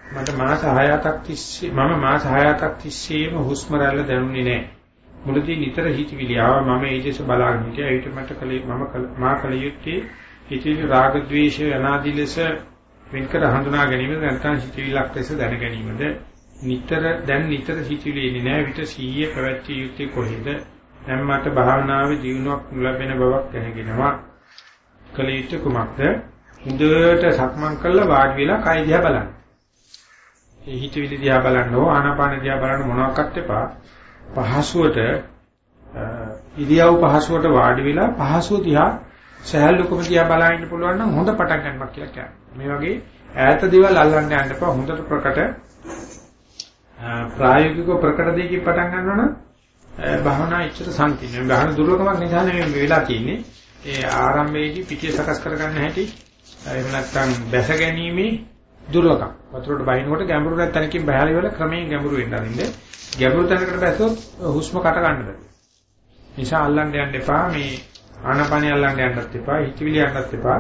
[SPEAKER 1] මට මාස 6ක් තිස්සේ මම මාස 6ක් තිස්සේම හුස්ම රැල්ල දැනුනේ නැහැ. මුලදී නිතර හිතවිලි ආවා මම ඒ දෙස බලාගෙන හිටියා. ඊට මට කලේ මම මා කල යුත්තේ හිතේ රාග ద్వේෂ අනාදි ලෙස වෙන්කර හඳුනා ගැනීම නැත්නම් හිතවිලක් ලෙස දැන ගැනීමද නිතර දැන් නිතර හිතවිලි එන්නේ නැහැ විතර සීයේ පැවැත්විය යුත්තේ කොහෙද? දැන් මට භාවනාවේ ජීවණයක් ලැබෙන බවක් දැනගෙනවා. කල යුත්තේ කුමක්ද? හොඳට සක්මන් කළා වාඩි වෙලා කය දිහා බලන්න. ඒ හිතවිලි දිහා බලන්න ඕ ආනාපාන දිහා බලන්න මොනවාක්වත් එපා. පහසුවට ඉරියව් පහසුවට වාඩි වෙලා පහසුව දිහා සහැල්ලුකම දිහා බලන්න පුළුවන් නම් හොඳ පටන් ගන්නවා කියලා කියන්නේ. මේ වගේ ඈත දේවල් අල්ලන්න යන්න එපා. හොඳට ප්‍රකට ප්‍රායෝගිකව ප්‍රකට දෙයකින් පටන් ගන්නවා නම් භාවනා ඉච්ඡත සංකීර්ණ. ගහන දුර්ලභමක් නිසා නෙමෙයි වෙලා තියෙන්නේ. ඒ ආරම්භයේදී පිටිය සකස් කරගන්න හැටි එහෙම නැත්නම් බැස ගැනීමේ දුර්ලභකම්. වතුරට බහිනකොට ගැඹුරු නැත්නම්කින් බහැලා ඉවර ක්‍රමයෙන් ගැඹුරු වෙන්න අරින්නේ. ගැඹුරු තැනකට බැස්සොත් හුස්ම කට ගන්න බැහැ. නිසා අල්ලන්න යන්න එපා මේ ආනපනිය අල්ලන්න යන්නත් එපා හිතවිලි යන්නත් එපා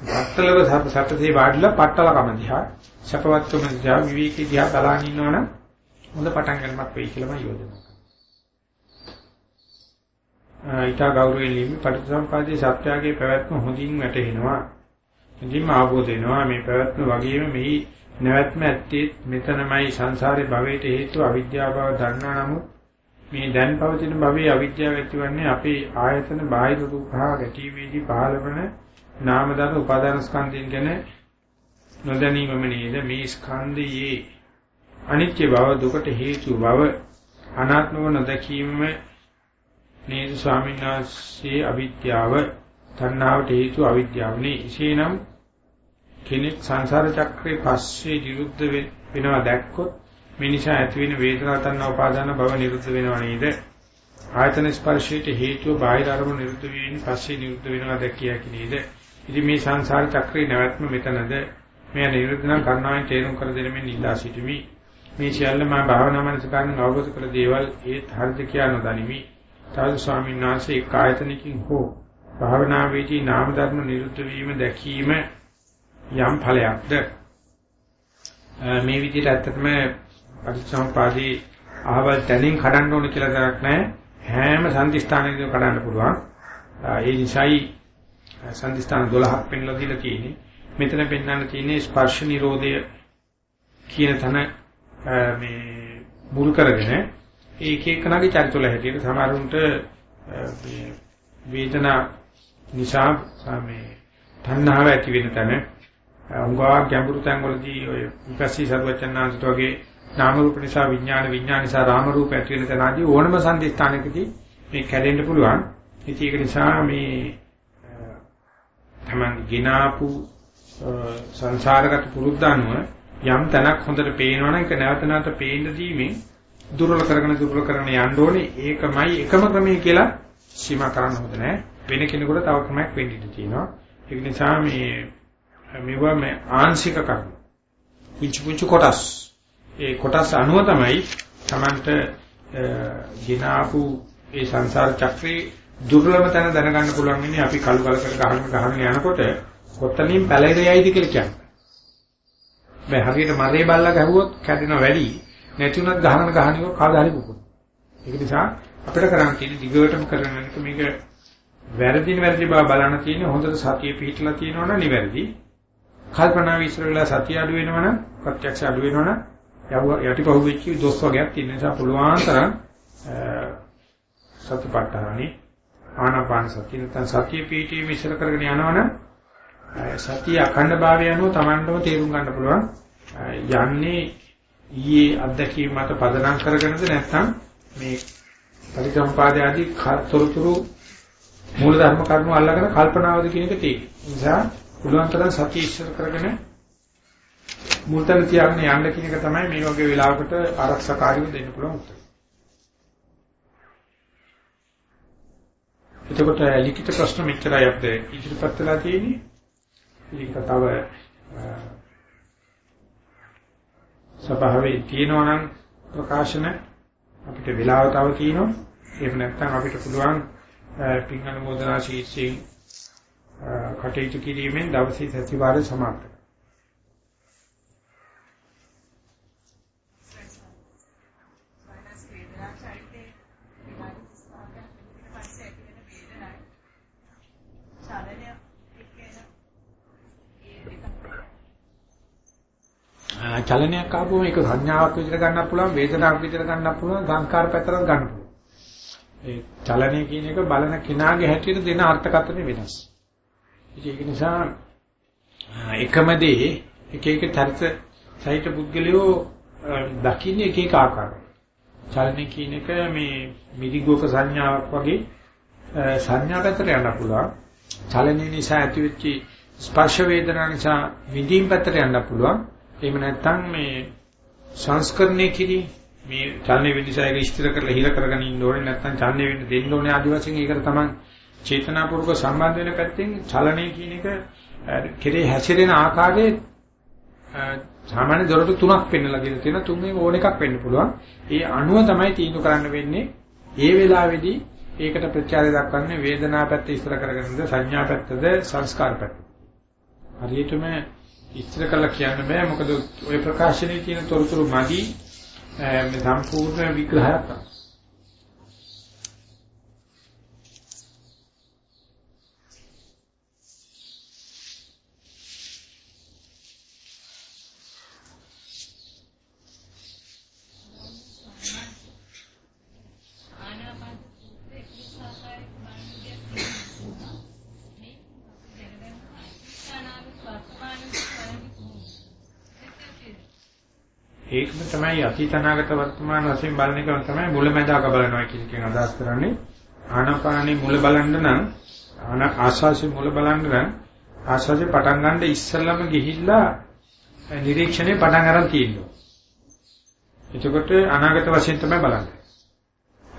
[SPEAKER 1] පට්ටලව සපතේ වාඩිලා පට්ටලකම දිහා සපවත්කම දිහා විවේකී දිහා බලන් ඉන්නවනම් හොඳ පටන් ගන්නමක් වෙයි කියලා මම යෝජනා කරනවා. ඊට ගෞරවයෙන් ලියමි පටිච්චසමුපාදයේ සත්‍යයේ පැවැත්ම හොඳින් වැටහෙනවා. හොඳින්ම ආවෝද වෙනවා මේ පැවැත්ම වගේම මෙහි නැවැත්ම ඇත්තේ මෙතනමයි සංසාරේ භවයට හේතුව අවිද්‍යාව බව දන්නා නමුත් මේ දැන් පවතින භවයේ අවිද්‍යාව ඇතිවන්නේ අපේ ආයතන බාහිර රූප හා ගැටීමේදී පහළවන නාම ධර්ම උපාදාන ස්කන්ධයන් ගැන නොදැනීමම නේද මේ ස්කන්ධයේ අනිත්‍ය බව දුකට හේතු බව අනාත්ම බව නොදැකීම නේද ස්වාමීන් වහන්සේ? අවිද්‍යාව තණ්හාවට හේතු අවිද්‍යාවනේ එසේනම් කෙනෙක් සංසාර චක්‍රේ පස්සේ විරුද්ධ වෙනවා දැක්කොත් මේ නිසා ඇති වෙන වේදනා තණ්හා උපාදාන භව නිරුද්ධ වෙනව නේද? ආයතන ස්පර්ශයට හේතුව බාහිර අරමුණු නිරුද්ධ වීමෙන් පස්සේ නිරුද්ධ වෙනවා දැකිය හැකි නේද? ඉතින් මේ සංසාර චක්‍රේ නැවැත්ම මෙතනද? මේ නිරුද්ධ නම් කර්ණාවෙන් තේරුම් කර දෙමින් ඉල්ලා සිටිමි. මේ සියල්ල මා භාවනා මනසකාරණ අවබෝධ කළ දේවල් ඒත් හරිද කියා නොදනිමි. තාදු ස්වාමීන් වහන්සේ එක් ආයතනකින් හෝ භාවනාවේදී නාම ධර්ම නිරුද්ධ වීම දැකීම යම් ඵලයක්ද? මේ විදිහට ඇත්තටම පටිච්චසමුපාදී අහවල් තැනින් කඩන්න ඕන කියලා දරක් නැහැ. හැම සම්දිස්ථානයකම කඩන්න පුළුවන්. ඒ නිසායි සම්දිස්ථාන 12ක් පෙන්ලා දීලා තියෙන්නේ. මෙතන පෙන්වන්න තියෙන්නේ ස්පර්ශ නිරෝධය කියන තන මේ මුල් කරගෙන ඒක එක්කනගේ චරිතවල හැටියට සමහරුන්ට මේ වේදනා නිසා මේ තණ්හාව ඇති වෙන තැන උංගා ගැඹුරු තැන්වලදී ඔය විපස්සී සර්වචන්නාන්සට වගේ නාම රූප නිසා විඥාන විඥාන නිසා රාම රූප ඇති වෙන තැන ආදී ඕනම සම්දිස්ථානකදී මේ කැඩෙන්න පුළුවන්. ඉතින් ඒක නිසා මේ තමන් ගినాපු සංසාරගත පුරුද්දානුව යම් තැනක් හොඳට පේනවනම් ඒක නැවත නැවත පේන්න දීමෙන් දුර්වල කරගෙන දුර්වල කරගෙන යන්න ඕනේ. ඒකමයි එකම ක්‍රමය කියලා සීමා කරන්න හොඳ නැහැ වෙන කෙනෙකුට තව ක්‍රමයක් වෙන්න ඉඩ තියෙනවා. ඒක නිසා මේ මේවා මේ ආංශික කර්ම පුංචි පුංචි කොටස්. ඒ කොටස් අනුව තමයි Tamanට ගිනාපු ඒ සංසාර චක්‍රේ දුර්ලභ තැන දැනගන්න පුළුවන් ඉන්නේ අපි කළු කලකට ගහන ගහන යනකොට කොතනින් පැලෙරෙයිද කියලා කියන්නේ. මේ හරියට මරේ බල්ලා ගැහුවොත් කැඩෙන වැඩි නැතුණත් ගහන ගහනියෝ කාදා හරි පුපුන. ඒක නිසා අපිට කරන්න තියෙන දිගටම කරන එක මේක වැරදින වැරදි බව බලන්න තියෙන හොඳට සතිය පිහිටලා තියෙනවනම් නිවැරදි. කල්පනා විශ්ල වෙලා සතිය අඩු වෙනවනම් ප්‍රත්‍යක්ෂ අඩු වෙනවනම් යටිපහුව වෙච්ච දොස් වර්ගයක් තියෙන නිසා පුළුවන් තරම් සතිපට්ඨානෙ ආනාපාන සතිය නැත්නම් සතිය පිහිටීම ඉස්සර කරගෙන යනවනම් සතිය අඛණ්ඩ භාවය අනුව Tamandම තේරුම් ගන්න පුළුවන් යන්නේ ඊයේ අත්දැකීම් මත පදනම් කරගෙනද නැත්නම් මේ පරිසම්පාද ආදී තොරතුරු මූල ධර්ම කර්ම අල්ලගෙන කල්පනාවද කියන එක තියෙනවා. ඒ නිසා පුළුවන් තරම් සතිය ඉස්සර කරගෙන මුල්තන තියාගෙන යන්න කියන එක තමයි මේ වගේ වෙලාවකට ආරක්ෂාකාරීව දෙන්න පුළුවන් උත්තර. එතකොට ලිඛිත ප්‍රශ්න මෙච්චරයි අපිට ඉදිරිපත් වෙලා තියෙන්නේ. ඒක තව සභාවේ තියෙනවා නම් ප්‍රකාශන අපිට වෙලාව තව තියෙනවා. එහෙම නැත්නම් අපිට පුළුවන් පින් අනුමෝදනා ශීර්ෂයෙන් කටයුතු කිරීමෙන් දවසේ සතිವಾರය සමාප්ත චලනයක් ආපුවම ඒක සංඥාවක් විදිහට ගන්නත් පුළුවන් වේදනාවක් විදිහට ගන්නත් පුළුවන් සංස්කාර පැත්තට ගන්න පුළුවන්. ඒ චලනය කියන එක බලන කෙනාගේ හැටියට දෙන අර්ථකථන වෙනස්. ඒක නිසා එකම දේ එක එක චරිත සහිත පුද්ගලයෝ දකින්නේ එක එක ආකාරයි. චලනය කියන එක මේ මිදිගෝක සංඥාවක් වගේ සංඥා පැත්තට යන්න පුළුවන්. චලනය නිසා ඇතිවෙච්ච ස්පර්ශ වේදනා නිසා විඳීම් පැත්තට යන්න පුළුවන්. එහෙම නැත්නම් මේ සංස්කරණය කිරීම මේ ඡාන්නේ විදිසයක ස්ථිර කරලා හිර කරගෙන ඉන්න ඕනේ නැත්නම් ඡාන්නේ වෙන්න දෙන්න ඕනේ ආදි වශයෙන් ඒකට තමයි චේතනාපූර්වක සම්බන්ධ වෙන පැත්තෙන් චලනය කියන එක කෙරේ හැසිරෙන ආකාරයේ සාමාන්‍ය දොරටු තුනක් පෙන්නලා කියලා තියෙනවා තුන්වෙනි ඕන එකක් වෙන්න පුළුවන්. ඒ අණුව තමයි තීන්දුව කරන්න වෙන්නේ. ඒ වෙලාවේදී ඒකට ප්‍රත්‍යාරය දක්වන්නේ වේදනා පැත්ත ඉස්සර කරගෙනද සංඥා පැත්තද සංස්කාර පැත්ත හරියටම ඉස්තර කළා කියන්න බෑ මොකද ওই ප්‍රකාශනයේ තියෙන තොරතුරු මදි මේ සම්පූර්ණ විග්‍රහයක් තමයි. ඒකම තමයි අතීත අනාගත වර්තමාන වශයෙන් බලන එක තමයි මුලැමැදාක බලනවා කියන එකෙන් අදහස් කරන්නේ ආනාපානේ මුල බලන්න නම් ආස්වාසිය මුල බලන්න නම් ආස්වාසිය පටන් ගන්න ඉස්සෙල්ලම ගිහිල්ලා නිරීක්ෂණේ පටන් අරන් තියෙනවා. එතකොට අනාගත වශයෙන් තමයි බලන්නේ.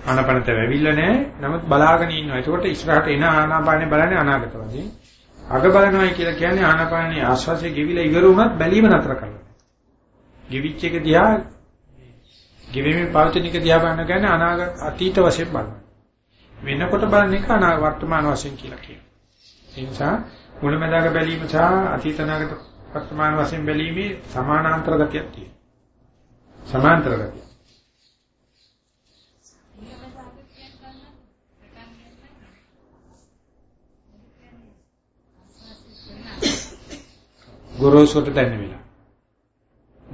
[SPEAKER 1] ආනාපානත වෙවිල්ල නැහැ. නමුත් බලාගෙන ඉන්නවා. එතකොට ඉස්සරහට එන ආනාපානේ බලන්නේ අනාගත වශයෙන්. අග බලනවායි කියලා කියන්නේ ආනාපානේ ආස්වාසිය ගෙවිලා ඉවර වුණත් බැලීම නතර කරනවා. ගෙවිච්ච එක දිහා ගෙවෙමින් පවතින එක දිහා බලන කියන්නේ අනාගත අතීත වශයෙන් බලනවා. වෙනකොට බලන එක අනාගත වර්තමාන වශයෙන් කියලා කියනවා. ඒ නිසා මුලමදාග බැලීම සහ අතීත අනාගත වර්තමාන වශයෙන් බැලීමේ සමානාන්තර ගතියක් තියෙනවා. සමාන්තර ගතිය. ගොරෝසුට දැනෙන වෙලාව.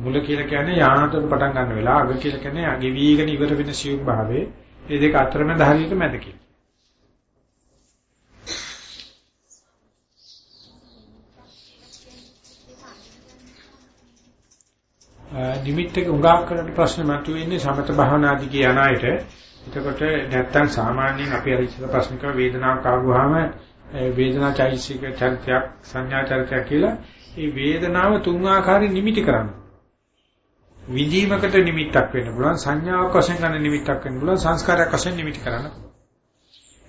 [SPEAKER 1] මුල කියලා කියන්නේ යානතර පටන් ගන්න වෙලාව අග කියලා කියන්නේ අගෙවිගෙන ඉවර වෙන සියුම් භාවයේ මේ දෙක අතරමැද හරියට මැද කියලා. නිමිත්තක උඟාක් කරලා ප්‍රශ්න මතුවෙන්නේ සමත භාවනාදී කියන අයට. එතකොට නැත්තම් සාමාන්‍යයෙන් අපි අර ඉස්සර ප්‍රශ්න කර වේදනාවක් ආවම වේදනා චෛසික චර්චයක් සංඥා චර්චයක් කියලා ඒ වේදනාව තුන් ආකාරයෙන් නිමිටි කරනවා. විඳීමකට නිමිත්තක් වෙන්න පුළුවන් සංඥාවක් වශයෙන් ගන්න නිමිත්තක් වෙන්න පුළුවන් සංස්කාරයක් වශයෙන් නිමිති කරන්න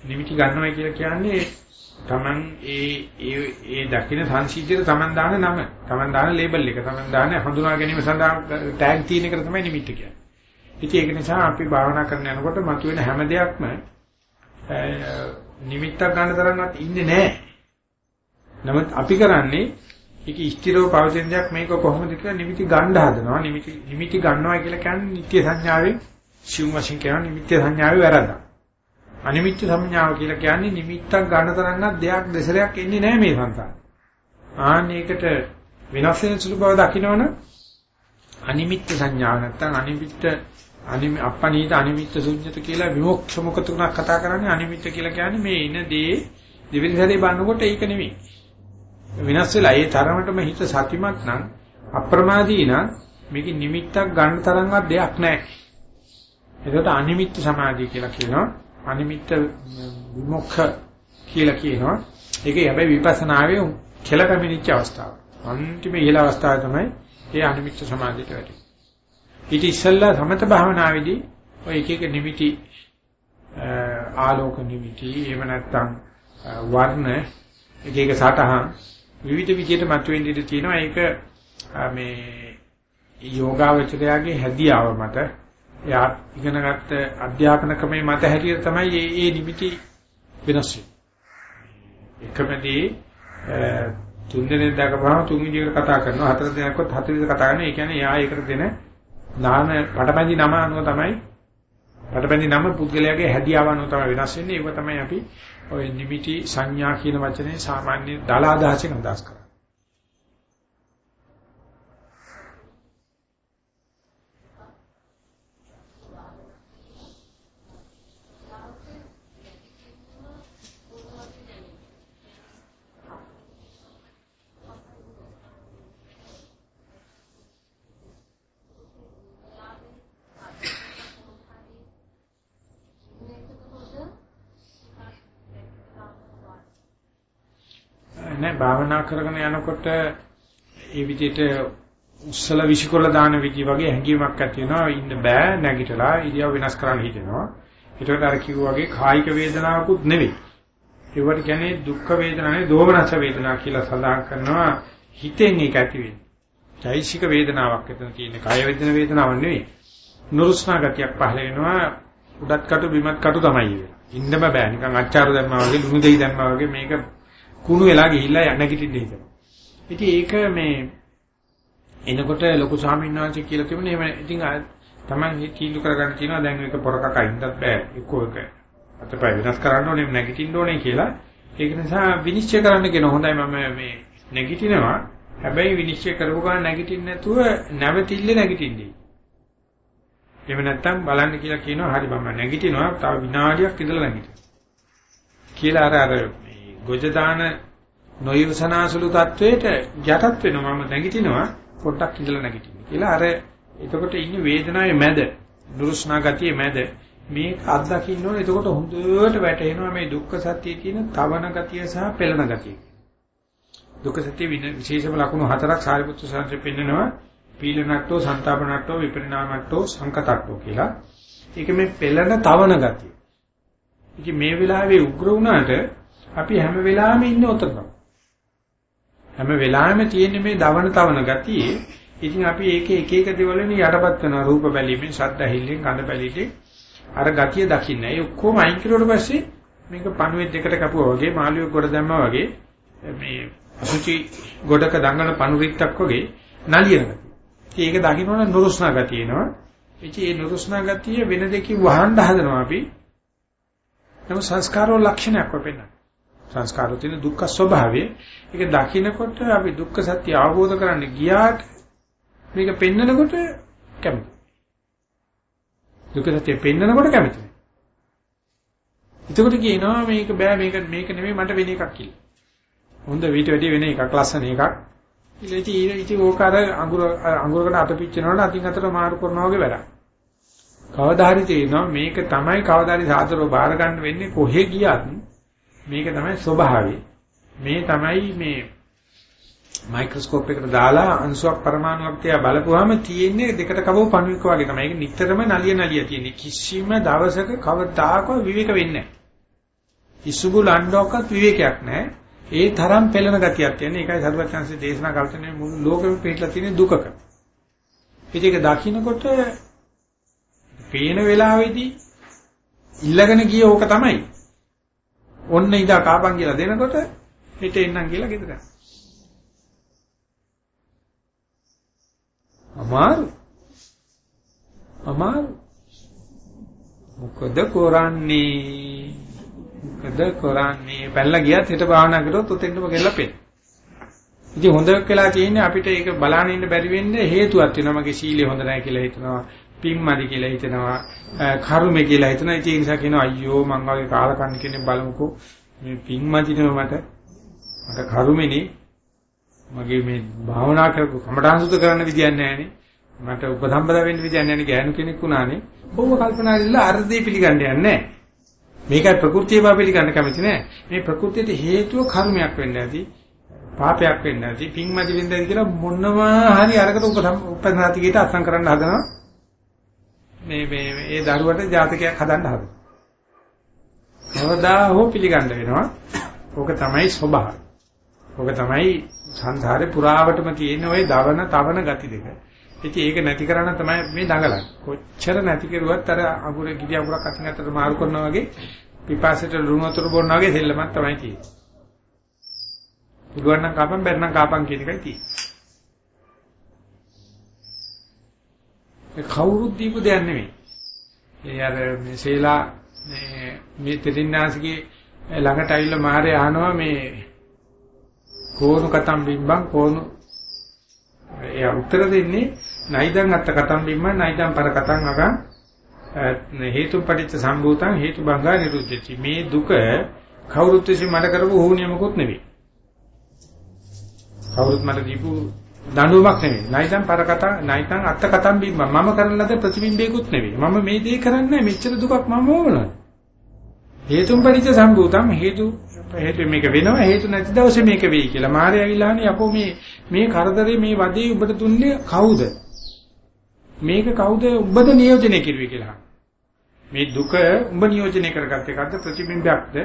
[SPEAKER 1] නිමිති ගන්නවා කියලා කියන්නේ Taman ඒ ඒ ඒ දකින්න සංසිද්ධියට Taman දාන නම Taman දාන ලේබල් එක Taman දාන හඳුනා ගැනීම සඳහා ටැග් තියෙන එක තමයි නිමිත්ත කියන්නේ. ඉතින් ඒක නිසා අපි භාවනා කරන යනකොට මතුවෙන හැම දෙයක්ම නිමිත්තක් ගන්න තරම්වත් ඉන්නේ නැහැ. නමුත් අපි කරන්නේ ඒක ස්ථිරව පවතින දෙයක් මේක කොහොමද කියලා නිමිති ගන්න හදනවා. නිමිති නිමිති ගන්නවා කියලා කියන්නේ නිත්‍ය සංඥාවෙන් සිවුම් වශයෙන් කියන නිමිත්‍ය සංඥාවේ වැරද්දක්. අනිමිත්‍ය සංඥාව කියලා කියන්නේ නිමිත්තක් ගන්න තරම්වත් දෙයක් දෙසරයක් එන්නේ නැහැ මේ සංසාරේ. ආන්නේකට වෙනස් වෙන සුළු බව දකිනවනම් අනිමිත්‍ය සංඥාව නැත්තම් අනිමිත්‍ය අනිම අපනීත අනිමිත්‍ය ශුන්්‍යත කියලා විමුක්ෂ මුඛ තුනක් කතා කරන්නේ අනිමිත්‍ය කියලා කියන්නේ මේ ඉන දේ දෙවෙනි සැරේ බලනකොට ඒක නෙමෙයි. වෙනස් වෙලා ඒ තරමටම හිත සතිමත් නම් අප්‍රමාදී නම් මේක නිමිත්තක් ගන්න තරම්වත් දෙයක් නැහැ. ඒකට අනිමිත්ත සමාධිය කියලා කියනවා. අනිමිත්ත විමුක්ඛ කියලා කියනවා. ඒකේ හැබැයි විපස්සනාවේ කෙල කැමිනිච්ච අවස්ථාව. අන්තිම ඉහළ අවස්ථාව තමයි ඒ අනිමිත්ත සමාධියට වැටෙන්නේ. ඊට ඉස්සෙල්ලා සමත භාවනාවේදී ඔය එක එක නිමිති ආලෝක නිමිති එහෙම නැත්නම් වර්ණ එක එක සටහන් විවිධ විදිහට මතුවෙන්න ඉඩ තියෙනවා. ඒක මේ යෝගාවචරයාගේ හැදියාව මත එයා ඉගෙනගත්ත අධ්‍යාපන ක්‍රමයේ මත හැටියට තමයි මේ මේ නිමිති වෙනස් වෙන්නේ. එකමදී තුන් දෙනෙක් දක්වපුවම තුන් විදිහකට කතා කරනවා හතර දෙනෙක්වත් හතර විදිහට කතා කරනවා. ඒ කියන්නේ එයා ඒකට දෙන නාම පටබැඳි නම අනුව තමයි පටබැඳි නම පුද්ගලයාගේ හැදියාව අනුව තමයි වෙනස් වෙන්නේ. ඒක තමයි අපි ඔය නිමිටි සංඥා කියන වචනේ සාමාන්‍ය දල අදහසෙන් අදහස් කරන්නේ. භාවනා කරගෙන යනකොට ඒ විදිහට උස්සල විසිකොල දාන විදි වගේ හැඟීමක් ඇති වෙනවා. ඉන්න බෑ නැගිටලා ඉරියව් වෙනස් කරන්න හිතෙනවා. ඒකට අර කිව්වා වගේ කායික වේදනාවකුත් නෙවෙයි. ඒවට කියන්නේ දුක් වේදනානේ දෝමනස වේදනා කියලා සඳහන් කරනවා. හිතෙන් ඒක ඇති වෙන්නේ. චෛසික වේදනාවක් එතන තියෙන්නේ කාය වේදන වේදනාවක් නෙවෙයි. නුරුස්නා ගතියක් පහළ වෙනවා. උඩත් කටු බිමත් කටු තමයි ඉන්නම බෑ. නිකන් අච්චාරු දැම්මා වගේ ලුණු දෙයි දැම්මා වගේ මේක කුණු වෙලා ගිහිල්ලා නැගිටින්න හිතෙනවා. ඉතින්. ඒක මේ එනකොට ලොකු ස්වාමීන් වහන්සේ කියලා තිබුණේ එහෙම ඉතින් Taman තීන්දුව කරගන්න තියෙනවා දැන් මේක පොරකක අයින්දත් බෑ. එක්කෝ එක අතපය වෙනස් කරන්න ඕනේ නැගිටින්න ඕනේ කියලා. ඒක නිසා විනිශ්චය කරන්න කියන හොඳයි මම මේ නැගිටිනවා. හැබැයි විනිශ්චය කරපු ගමන් නැගිටින්න නැතුව නැවතිල්ල නැගිටින්නේ. එහෙම නැත්තම් බලන්න කියලා කියනවා හරි මම නැගිටිනවා. තව විනාඩියක් ඉඳලා නැගිටිනවා. කියලා අර අර මේ ගොජ දාන නොයවසනාසුළු තත්වයට යටත් වෙනවා මම නැගිටිනවා පොඩ්ඩක් ඉඳලා නැගිටින්න කියලා අර එතකොට ඉන්නේ වේදනාවේ මැද නුරුස්නා ගතියේ මැද මේ අත්දකින්න ඕනේ එතකොට හොඳට වැටෙනවා මේ දුක්ඛ සත්‍යයේ තියෙන තවන ගතිය සහ පෙළන ගතිය. දුක්ඛ සත්‍ය විශේෂම ලක්ෂණ හතරක් සාරිපුත්‍ර සාංශෙ පෙන්නනවා පීලනට්ටෝ සංතාපනට්ටෝ විපරිණාමට්ටෝ සංකතට්ටෝ කියලා. ඒක මේ පෙළන තවන ගතිය. ඉතින් මේ වෙලාවේ උග්‍ර වුණාට අපි හැම වෙලාවෙම ඉන්නේ උතන. හැම වෙලාවෙම තියෙන මේ දවන තවන ගතියේ ඉතින් අපි ඒකේ එක එක දේවල් වලින් යටපත් වෙනවා රූප බැලීමෙන් ශබ්ද ඇහිල්ලෙන් ගඳ බැලීමෙන් අර ගතිය දකින්න. ඒ ඔක්කොම අයින් කරුවට පස්සේ මේක පණුවේ දෙකට කපුවා වගේ මාළුවෙක් ගොඩ දැම්මා වගේ මේ අසුචි ගොඩක දඟන පණුරිත්තක් වගේ නලියන ගතිය. ඒක දකින්නොන නුරුස්නා ගතිය එනවා. ඉතින් මේ නුරුස්නා ගතිය වෙන දෙකකින් වහන්න හදනවා අපි. නමුත් සංස්කාරවල ලක්ෂණයක් වෙපෙන්න. සංස්කාරවල තියෙන දුක්ඛ ස්වභාවය ඒක දකින්නකොට අපි දුක්ඛ සත්‍ය අවබෝධ කරන්න ගියාට මේක පෙන්නකොට කැමති. දුක්ඛ සත්‍ය පෙන්නකොට කැමති. එතකොට කියනවා මේක බෑ මේක මේක නෙමෙයි මට වෙන එකක් කියලා. හොඳ විට වැඩි වෙන එකක් ලස්සන එකක්. ඉතින් ඉතින් ඕක අර අඟුර අඟුරකට අත පිච්චෙනවට අතින් අතට මාරු කරනවා වගේ වැඩක්. කවදා හරි තේරෙනවා මේක තමයි කවදා හරි සාතරව බාර ගන්න වෙන්නේ කොහෙ ගියත් මේක තමයි ස්වභාවය. මේ තමයි මේ මයික්‍රොස්කෝප් එකට දාලා අංශුවක් පරමාණුවක් තියා බලපුවාම තියෙන්නේ දෙකට කවෝ පණුවික වගේ තමයි. ඒක නිතරම නලිය නලිය තියෙන්නේ. කිසිම දවසක කවදාකවත් විවේක වෙන්නේ නැහැ. ඉසුබු ලණ්ඩෝකත් විවේකයක් නැහැ. ඒ තරම් පෙළෙන ගතියක් තියෙන. ඒකයි සර්වඥාන්සේ දේශනා කල්පනේ මුළු ලෝකෙම පිටලා තියෙන දුකක. ඒක දකින්නකොට පේන වෙලාවේදී ඉල්ලගෙන ගිය ඕක තමයි. ඔන්න ඉදා කාපන් කියලා දෙනකොට හිට එන්නම් කියලා ගෙදර. අමාරු. අමාරු. මොකද කරන්නේ? මොකද කරන්නේ? පැනලා ගියත් හිට භාවනා කරොත් උතෙන්ටම ගෙල්ලා පෙන්න. ඉතින් හොඳක් වෙලා තියෙන්නේ අපිට ඒක බලාගෙන ඉන්න බැරි වෙන්නේ හේතුවක් වෙනවා. මගේ සීලය හොඳ නැහැ කියලා හිතනවා. පිම්මදි කියලා හිතනවා. කර්මය කියලා හිතනවා. ඒ නිසා කියනවා අයියෝ මං වගේ කාලකන්ණි කෙනෙක් බලමුකෝ. මේ පිම්මදිනව මට මට කර්මෙනේ මගේ මේ භාවනා කරපු කමඨාංශුත කරන්න විදියක් නැහැනේ. මට උපසම්පදා වෙන්න විදියක් නැහැනේ ගෑනු කෙනෙක් වුණානේ. ඔව්ව කල්පනා කරලා අර්ධේ පිළිගන්න යන්නේ නැහැ. මේකයි ප්‍රകൃතිය බව පිළිගන්න කැමති නැහැ. මේ ප්‍රകൃතියට හේතුව කර්මයක් වෙන්න ඇති. පාපයක් වෙන්න ඇති. පින්මදි වෙන්න ඇති කියලා මොනවා හරි අරකට උපසම්පදාතිකයට අත්සන් කරන්න හදනවා. මේ මේ ඒ දරුවට ජාතකයක් හදන්න හදනවා. කවදා හෝ පිළිගන්න වෙනවා. ඕක තමයි ස්වභාවය. ඕක තමයි සංසාරේ පුරාවටම තියෙන ওই දවන තවන ගති දෙක. ඉතින් ඒක නැති කරන්න තමයි මේ දඟලන්නේ. කොච්චර නැති කරුවත් අර අඟුරේ ගිඩි අඟුරක් අතින් අතට මාරු කරනවා වගේ පිපාසයට ලුණු වතුර බොනවා වගේ දෙල්ලමක් තමයි තියෙන්නේ. පුළුවන් නම් කාපම් බැරි නම් කාපම් කියන එකයි තියෙන්නේ. කවුරුත් දීපු දෙයක් නෙමෙයි. ඒ අර මේ සේලා මේ මේ තෙරින්නාසිගේ ළඟට ඇවිල්ලා මාරේ අහනවා මේ කෝණු කතම් බිම්බං කෝණු එයා උත්තර දෙන්නේ නයිදං අත්ත කතම් බිම්බං නයිදං පර කතං අගං හේතුපටිච්ච සම්භූතං හේතුබංගා නිරුද්ධති මේ දුක කවුරුත් විසින් මට කරපු හුනියමකුත් නෙවෙයි කවුරුත් මට දීපු දඬුවමක් නෙවෙයි නයිදං පර කතං නයිදං අත්ත කතම් බිම්බං මම කරන ලද ප්‍රතිබිම්බයකුත් නෙවෙයි මම මේ දේ කරන්නේ මෙච්චර දුකක් මම ඕනද හේතුම් පරිච්ඡ සම්භූතං හේතු හේතු මේක වෙනවා හේතු නැති දවසේ මේක වෙයි කියලා. මාරය ඇවිල්ලානේ යකෝ මේ මේ කරදරේ මේ වදේ ඔබට දුන්නේ කවුද? මේක කවුද ඔබද නියෝජනය කිරුවේ කියලා. මේ දුක උඹ නියෝජනය කරගත්ත එකක්ද ප්‍රතිබිම්බයක්ද?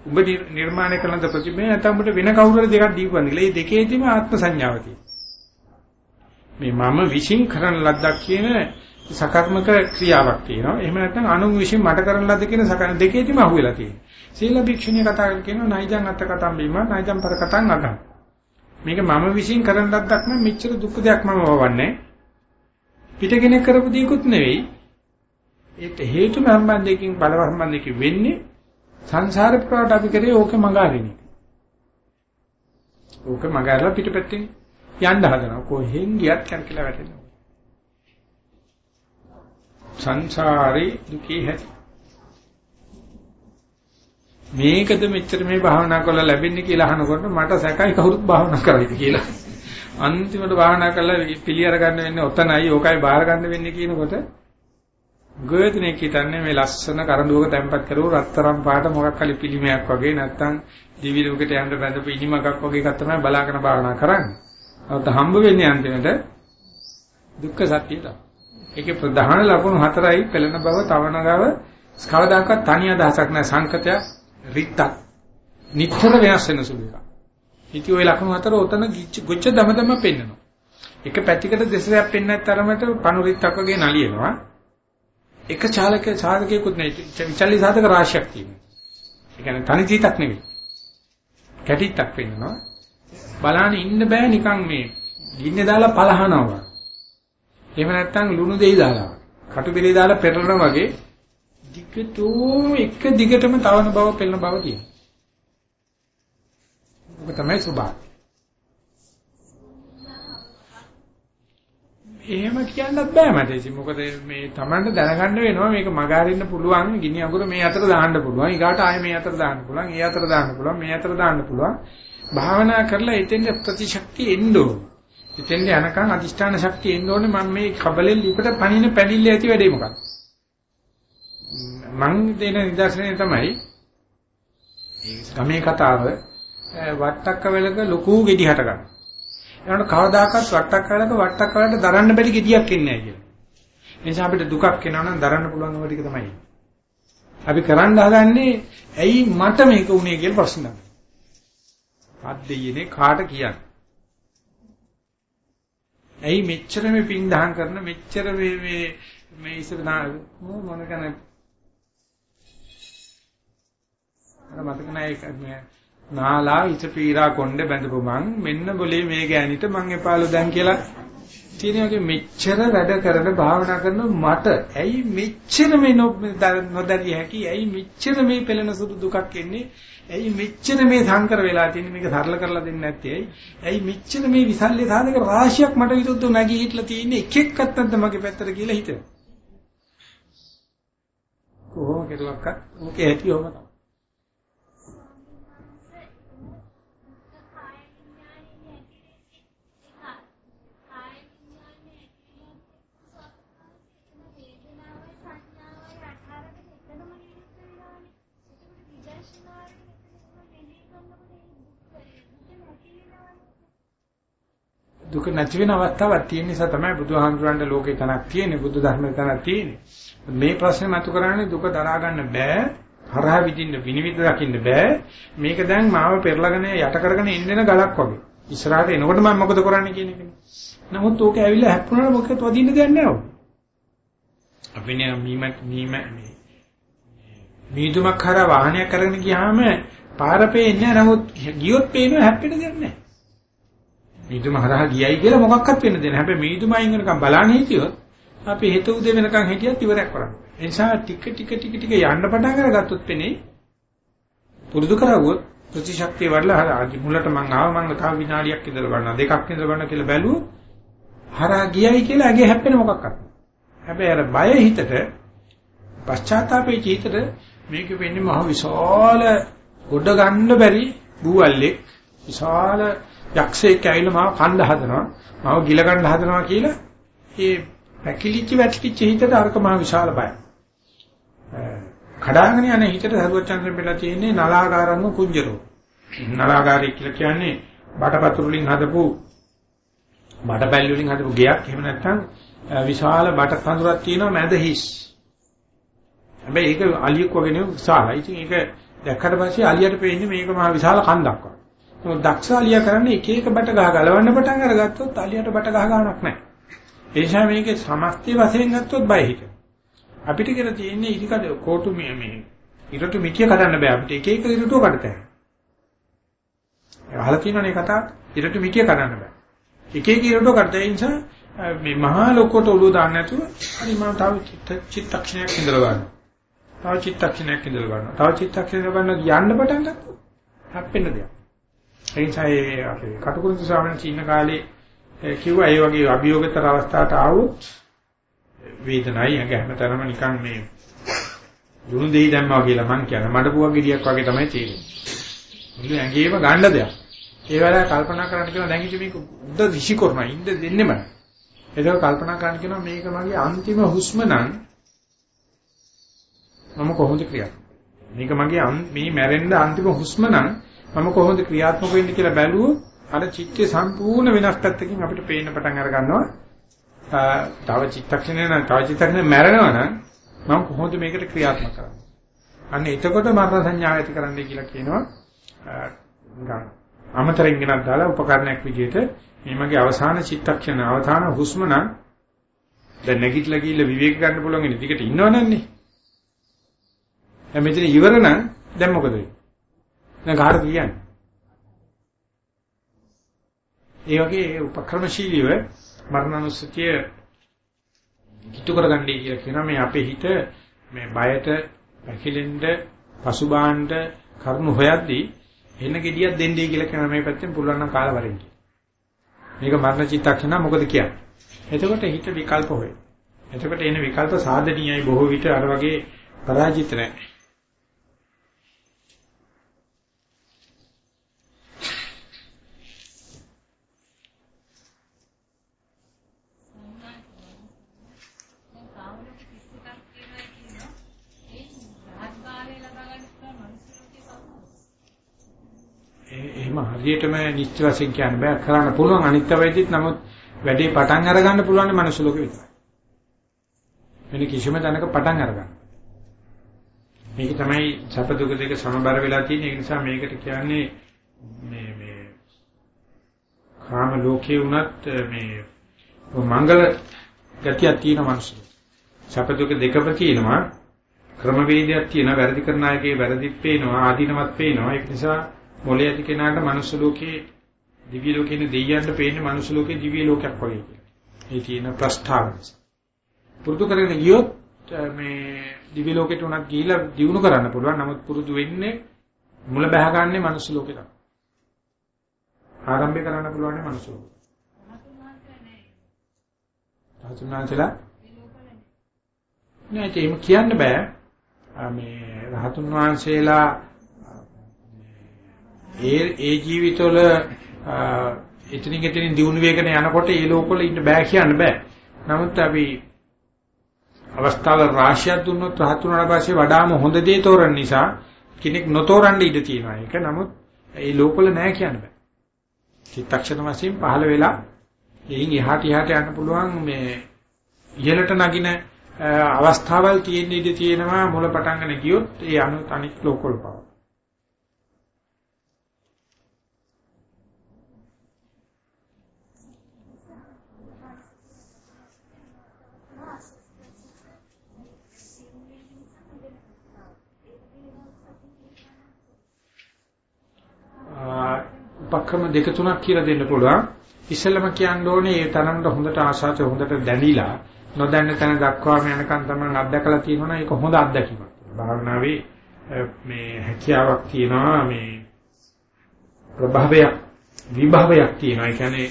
[SPEAKER 1] උඹ නිර්මාණය කරන ප්‍රතිබිම්බය නැත්නම් උඹට වෙන කවුරු හරි දෙකක් දීපුවන්ද කියලා. මේ දෙකේදීම ආත්ම සංඥාව මේ මම විශ්ින් කරන ලද්දක් කියන සකර්මක ක්‍රියාවක් තියෙනවා. එහෙම නැත්නම් අනුන් විශ්ින් මට කරන ලද්ද කියන සකර්ම දෙකේදීම අහුවෙලා තියෙනවා. සීල භික්ෂුණිය කතා කරලා කියනවා නයිජං අත්ත කතම් බීම නයිජං පර කතං අගං. මේක මම විශ්ින් කරන ලද්දක් නම් මෙච්චර දුක් දෙයක් මම වවන්නේ. පිට කෙනෙක් කරපු දේකුත් නෙවෙයි. ඒත් හේතු සම්බන්ධයෙන් බල සම්බන්ධයෙන් වෙන්නේ සංසාර ප්‍රවාහට අපි කරේ ඕක මගහරිනේ. ඕක මගහරලා පිටපැත්තෙන් යන්න හදනවා. කොහෙන් ගියත් කැරකිලා වැටෙනවා. සංසාරේ දුකේ හැටි. මේකද මෙච්චර මේ භාවනා කරලා ලැබෙන්නේ කියලා අහනකොට මට සැකයි කවුරුත් භාවනා කරයිද කියලා. අන්තිමට භාවනා කරලා පිළි අර ගන්න වෙන්නේ ඔතනයි ඕකයි බාර ගන්න වෙන්නේ කියනකොට ගොයතනේ හිතන්නේ මේ ලස්සන කරඬුවක තැම්පත් කරව රත්තරන් පාට මොකක් හරි පිළිමයක් වගේ නැත්තම් දිවි ලෝකෙට යන්න බඳපු ඉනිමකක් වගේ එකක් තමයි බලාගෙන භාවනා කරන්නේ. අවත හම්බ වෙන්නේ අන්තිමට දුක්ඛ සත්‍යය තමයි. ඒකේ ප්‍රධාන ලක්ෂණ හතරයි පෙළෙන බව, තවන බව, කවදාකවත් තනි අදහසක් නැහැ සංකතය, රිත්තක්. නිතර වෙනස් වෙන සුළු එකක්. ඉතින් ওই ලක්ෂණ හතර උතන ගොච්ච දමදම පෙන්නනවා. එක පැතිකඩ දෙසරයක් පෙන්නත් තරමට පණු රිත්තක් වගේ නලියනවා. එක චාලක සාධකයකුත් නැහැ. විචල්ලි සාධක රාශියක් තියෙනවා. ඒ කියන්නේ තනි තීතක් නෙවෙයි. කැටිත්තක් පෙන්නනවා. බලන්න ඉන්න බෑ නිකන් මේ ගින්නේ දාලා පලහනවා. එහෙම නැත්නම් ලුණු දෙයි දාලා. කටු බෙරේ දාලා පෙරලනවා වගේ දිගටම එක දිගටම තවන බව පෙළන බව තියෙනවා. ඔක තමයි ස්වභාවය. එහෙම කියන්නත් බෑ මට ඉතින් මොකද මේ Tamanට දැනගන්න වෙනවා මේක මගහරින්න පුළුවන් ගිනි අඟුර මේ අතට දාන්න පුළුවන් ඊගාට ආයෙ මේ අතට දාන්න පුළුවන් ඒ අතට දාන්න පුළුවන් මේ අතට දාන්න පුළුවන් භාවනා කරලා එතෙන්ද ප්‍රතිශක්තිය එන්න ඕන එතෙන්ද යනකම් අදිෂ්ඨාන ශක්තිය එන්න ඕනේ මම මේ කබලෙන් ලිපට පණින පැනිල්ල ඇති වැඩේ මොකක්ද මං දෙන නිදර්ශනය තමයි ගමේ කතාව වට්ටක්ක වෙලක ලොකු ගෙඩි හට ගන්න. ඒනකොට කවදාකවත් වට්ටක්ක වෙලක වට්ටක්ක වලට දරන්න බැරි ගෙඩියක් එන්නේ නැහැ කියලා. ඒ නිසා අපිට දුකක් එනවා නම් දරන්න පුළුවන් ඒවා ටික තමයි. අපි කරන්න හදන්නේ ඇයි මට මේක වුනේ කියලා ප්‍රශ්න අහනවා. අද්දෙයනේ කාට කියන්නේ? ඇයි මෙච්චර මේ පින් දහම් කරන මෙච්චර මේ මේ මේ ඉස්සර මොන කෙනෙක් අර මතක නැහැ නාලා ඉත පීරා කොණ්ඩේ බැඳපු මං මෙන්න બોලේ මේ ගෑනිට මං එපාලු දැන් කියලා තියෙන වගේ මෙච්චර වැඩ කරන භාවනා කරන මට. ඇයි මෙච්චර මේ නොදැරිය හැකි? ඇයි මෙච්චර මේ පෙළෙන සුදු දුකක් එන්නේ? ඇයි මෙච්චර මේ සංකර වෙලා තියෙන්නේ? මේක සරල කරලා දෙන්නේ නැත්තේ. ඇයි ඇයි මෙච්චර මේ විසල්ලේ සාධක රාශියක් මට විරුද්ධව නැගී හිටලා තියෙන්නේ? එක එක්කත් නැද්ද මගේ පැත්තට කියලා හිතෙනවා. කොහොම කෙරුවක්වත්? ඕකේ ඇති ඕම දුක නැති වෙන අවස්ථාවක් තියෙන නිසා තමයි බුදුහාමුදුරන්ට ලෝකේ තනක් තියෙන්නේ බුදු ධර්මේ තනක් තියෙන්නේ. මේ ප්‍රශ්නේ මතු කරන්නේ දුක දරා ගන්න බෑ. හරහා විදින්න විනිවිද දකින්න බෑ. මේක දැන් මාව පෙරලගෙන යට කරගෙන ඉන්න ගලක් වගේ. ඉස්සරහට එනකොට මම මොකද කරන්නේ කියන එකනේ. නමුත් ඕක ඇවිල්ලා හැප්පුණාම මොකද වදින්න දෙයක් නෑ. අපි නේ මීම මීම මේ මීදුමක් කරා වාහනයක් කරගෙන ගියාම පාර පේන්නේ නමුත් ගියොත් පේනවා හැප්පෙන දෙයක් නෑ. මීදුම හරහා ගියයි කියලා මොකක්වත් වෙන්න දෙන්නේ. හැබැයි මීදුම අයින් වෙනකම් බලන්නේ හිටියොත් අපි හෙට උදේ වෙනකම් හිටියත් ඉවරයක් කරන්නේ. ඒ නිසා ටික ටික ටික ටික යන්න පටන් අරගත්තොත් වෙන්නේ පුරුදු කරවුවොත් ප්‍රතිශක්තිය වඩලා හරි මුලට මං ආව මං තව විනාඩියක් ඉඳලා බලනවා දෙකක් ඉඳලා බලනවා කියලා බැලුවොත් හරහා ගියයි කියලා ඇගේ හැප්පෙන මොකක්වත්. හැබැයි අර බය හිතට පශ්චාත්තාපේ චීතට මේක වෙන්නේ මහ විශාල ගොඩ ගන්න බැරි බූවල්ලෙක් විශාල යක්ෂයෙක් ඇවිල්ලා මාව කන්න හදනවා මාව ගිල ගන්න හදනවා කියලා ඒ පැකිලිච්ච වැටිච්ච හිතට අරක මහ විශාල බයයි. කඩාගෙන යන හිතට සරුවචන්ද්‍රන් පෙළලා තියෙන්නේ නලාගාරංග කුංජරෝ. නලාගාරය කියලා කියන්නේ බටපතුරු වලින් හදපු බටපැල් වලින් හදපු ගෙයක් එහෙම නැත්නම් විශාල බට කඳුරක් තියෙනවා මැද හිස්. හැබැයි ඒක අලියෙක් වගේ නෙවෙයි විශාලයි. ඉතින් ඒක දැක්කට පස්සේ අලියට පේන්නේ මේක මහ විශාල කන්දක් වගේ. මොකද දක්ෂාලියා කරන්නේ එක එක බට ගහ ගලවන්න පටන් අරගත්තොත් අලියට බට ගහ ගන්නක් නැහැ. ඒ නිසා මේකේ සමස්තය වශයෙන් ගත්තොත් බය හිත. අපිට කියලා තියෙන්නේ ඉදිකඩ කෝටු මේ මේ ඉරටු මිටිය කඩන්න බෑ අපිට එක එක ඉරටුව කඩතෑ. අහලා තියෙනනේ කතා. ඉරට මිටිය කඩන්න බෑ. එක එක ඉරට කඩේ නිසා මේ මහා ලොකෝට ඔළුව දාන්න නැතුව හරි මම තව චිත්තක්ෂණයක් ඉඳලා ගන්නවා. තව චිත්තක්ෂණයක් ඉඳලා ගන්නවා. තව චිත්තක්ෂණයක් ගන්න යන්න පටන් ගත්තා. හැප්පෙන්න දෙයක්. ඒ නිසා ඒ අපේ කටුකුරුතු ස්වාමීන් චීන කාලේ කිව්වා ඒ වගේ අභියෝගතර අවස්ථාවට ආවොත් වේදනයි ඇඟ හැමතැනම නිකන් මේ දුණු දෙයි දැම්මා කියලා මං කියන්නේ මඩපුවක් ගෙඩියක් වගේ තමයි තේරෙන්නේ. මුළු ඇඟේම ගන්න දෙයක්. ඒ වෙලාවේ කල්පනා කරන්න කියන දැන් ඉතින් මේක උද්ද විශි කරනවා ඉන්න දෙන්නෙම නැහැ. ඒක කල්පනා කරන්න කියනවා මේක මගේ අන්තිම හුස්ම නම් මම කොහොමද ක්‍රියාත්මක මේක මගේ මේ මැරෙන්න අන්තිම හුස්ම නම් මම කොහොමද ක්‍රියාත්මක වෙන්නේ කියලා බැලුවොත් අර චිත්තේ සම්පූර්ණ වෙනස් පැත්තකින් අපිට පේන්න පටන් අර ගන්නවා. තව චිත්තක්ෂණේ නම් තව චිත්තක්ෂණේ මැරෙනවා නම් මම කොහොමද මේකට ක්‍රියාත්මක කරන්නේ? අන්න එතකොට මරණ සංඥාව ඇති කරන්නයි කියලා කියනවා. ගන්න. අමතරින් ගෙනත් දාලා උපකරණයක් විදිහට මේ මගේ අවසාන චිත්තක්ෂණ අවසාන හුස්ම නම් දැන් නැගිටලා ගිහිල්ලා විවේක ගන්න පුළුවන් ඉන්නේ දිගට ඉන්නවනන්නේ. දැන් මෙතන ඉවර නම් දැන් මොකද වෙන්නේ? දැන් කාටද කියන්නේ? ඒ වගේ උපක්‍රමශීලීව මරණානුස්සතිය කිට්ටු කරගන්නයි කියලා කියනවා. මේ අපේ හිත මේ බයට පැකිලෙන්න පසුබාහන්න කරුණු හොයද්දී එන්න gediyak දෙන්නේ කියලා කියන මේ පැත්තෙන් පුළුවන් නම් කාලා වරින් මේක මරණ චිත්තක්ෂණ මොකද කියන්නේ? එතකොට හිත විකල්ප හොය එතකොට එන විකල්ප සාධනීයයි. බොහෝ විට අර වගේ පරාජිත නැහැ. හරියටම නිශ්චය වශයෙන් කියන්න බෑ. කරන්න පුළුවන් අනිත් වෙයිදිත් නමුත් වැඩේ පටන් අරගන්න පුළුවන් මනුස්ස ලෝකෙ විතරයි. වෙන කිසිම තැනක පටන් අරගන්න. මේක තමයි සැප දුක දෙක සමබර වෙලා තියෙන ඒ නිසා මේකට කියන්නේ මේ මේ කාම ලෝකේ වුණත් මේ මංගල ගතියක් තියෙන මනුස්සය. සැප දුක දෙකම තියෙනවා. ක්‍රමවේදයක් තියෙනවා. වැරදි කරන අයගේ වැරදිත් පේනවා. ආධිනවත් පේනවා. ඒක නිසා මොලේ ඇති කෙනාට මනුස්ස ලෝකේ දිව්‍ය ලෝකේ ඉන්න දෙයියන්ට පේන්නේ මනුස්ස ලෝකේ දිව්‍ය ලෝකයක් වගේ කියලා. ඒ තියෙන ප්‍රස්ථාන. පුරුදු කරගෙන ගියොත් මේ දිව්‍ය ලෝකෙට උනත් ගිහිලා දිනු කරන්න පුළුවන්. නමුත් පුරුදු වෙන්නේ මුල බහගන්නේ මනුස්ස ලෝකේ තමයි. ආරම්භය කරන්න පුළුවන් මනුස්ස ලෝකේ. රහතුන්වහන්සේලා නෑ ඒක කියන්න බෑ. මේ රහතුන් වහන්සේලා ඒ ඒ ජීවිතවල එතනින් එතනින් දිනු වේගන යනකොට ඒ ලෝකවල ඉන්න බෑ කියන්න බෑ. නමුත් අපි අවස්ථාව රාශියක් දුන්නොත් රහතුනට පස්සේ වඩාම හොඳ දේ තෝරන නිසා කෙනෙක් නොතෝරන්න ඉඩ තියෙනවා. ඒක නමුත් ඒ ලෝකවල නෑ කියන්න බෑ. චිත්තක්ෂණ වශයෙන් පහළ වෙලා එයින් එහාට එහාට යන්න පුළුවන් මේ ඉහළට නගින අවස්ථාවල් තියෙන ඉඩ තියෙනවා මුල පටන් ගන්න ගියොත් ඒ අනිත් අනිත් ලෝකවල පව. උපක්‍රම දෙක තුනක් කියලා දෙන්න පුළුවන්. ඉස්සෙල්ලම කියන්න ඕනේ ඒ තරමට හොඳට ආශාච හොඳට දැනিলা නොදැන්න තැන දක්වාම යනකම් තමයි අත්දකලා තියෙනවා ඒක හොඳ අත්දැකීමක්. භාවනාවේ මේ හැකියාවක් තියෙනවා මේ ප්‍රභාවයක් විභාවයක් තියෙනවා. ඒ කියන්නේ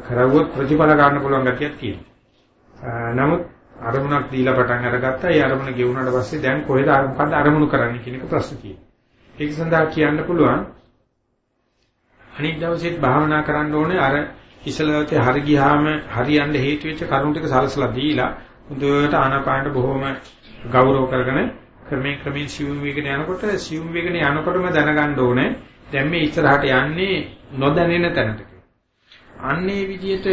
[SPEAKER 1] කරවුවොත් ප්‍රතිඵල ගන්න පුළුවන් ගතියක් තියෙනවා. නමුත් අරමුණක් දීලා පටන් අරගත්තා. ඒ අරමුණ ගෙවුනට පස්සේ දැන් කොහෙද මොකද අරමුණු කරන්නේ කියන එක ප්‍රශ්න තියෙනවා. ඒක සඳහා කියන්න පුළුවන් අනිත් දවසෙත් භාවනා කරන්න ඕනේ අර ඉසලවතේ හරි ගියාම හරියන්න හේතු වෙච්ච කරුණු ටික සලසලා දීලා හොඳට ආනාපානට බොහොම ගෞරව කරගෙන ක්‍රමයෙන් ක්‍රමයෙන් සිවුම් වේගන යනකොට සිවුම් වේගන යනකොටම දැනගන්න ඕනේ දැන් මේ ඉස්සරහට යන්නේ නොදැනෙන තැනට. අන්නේ විදිහට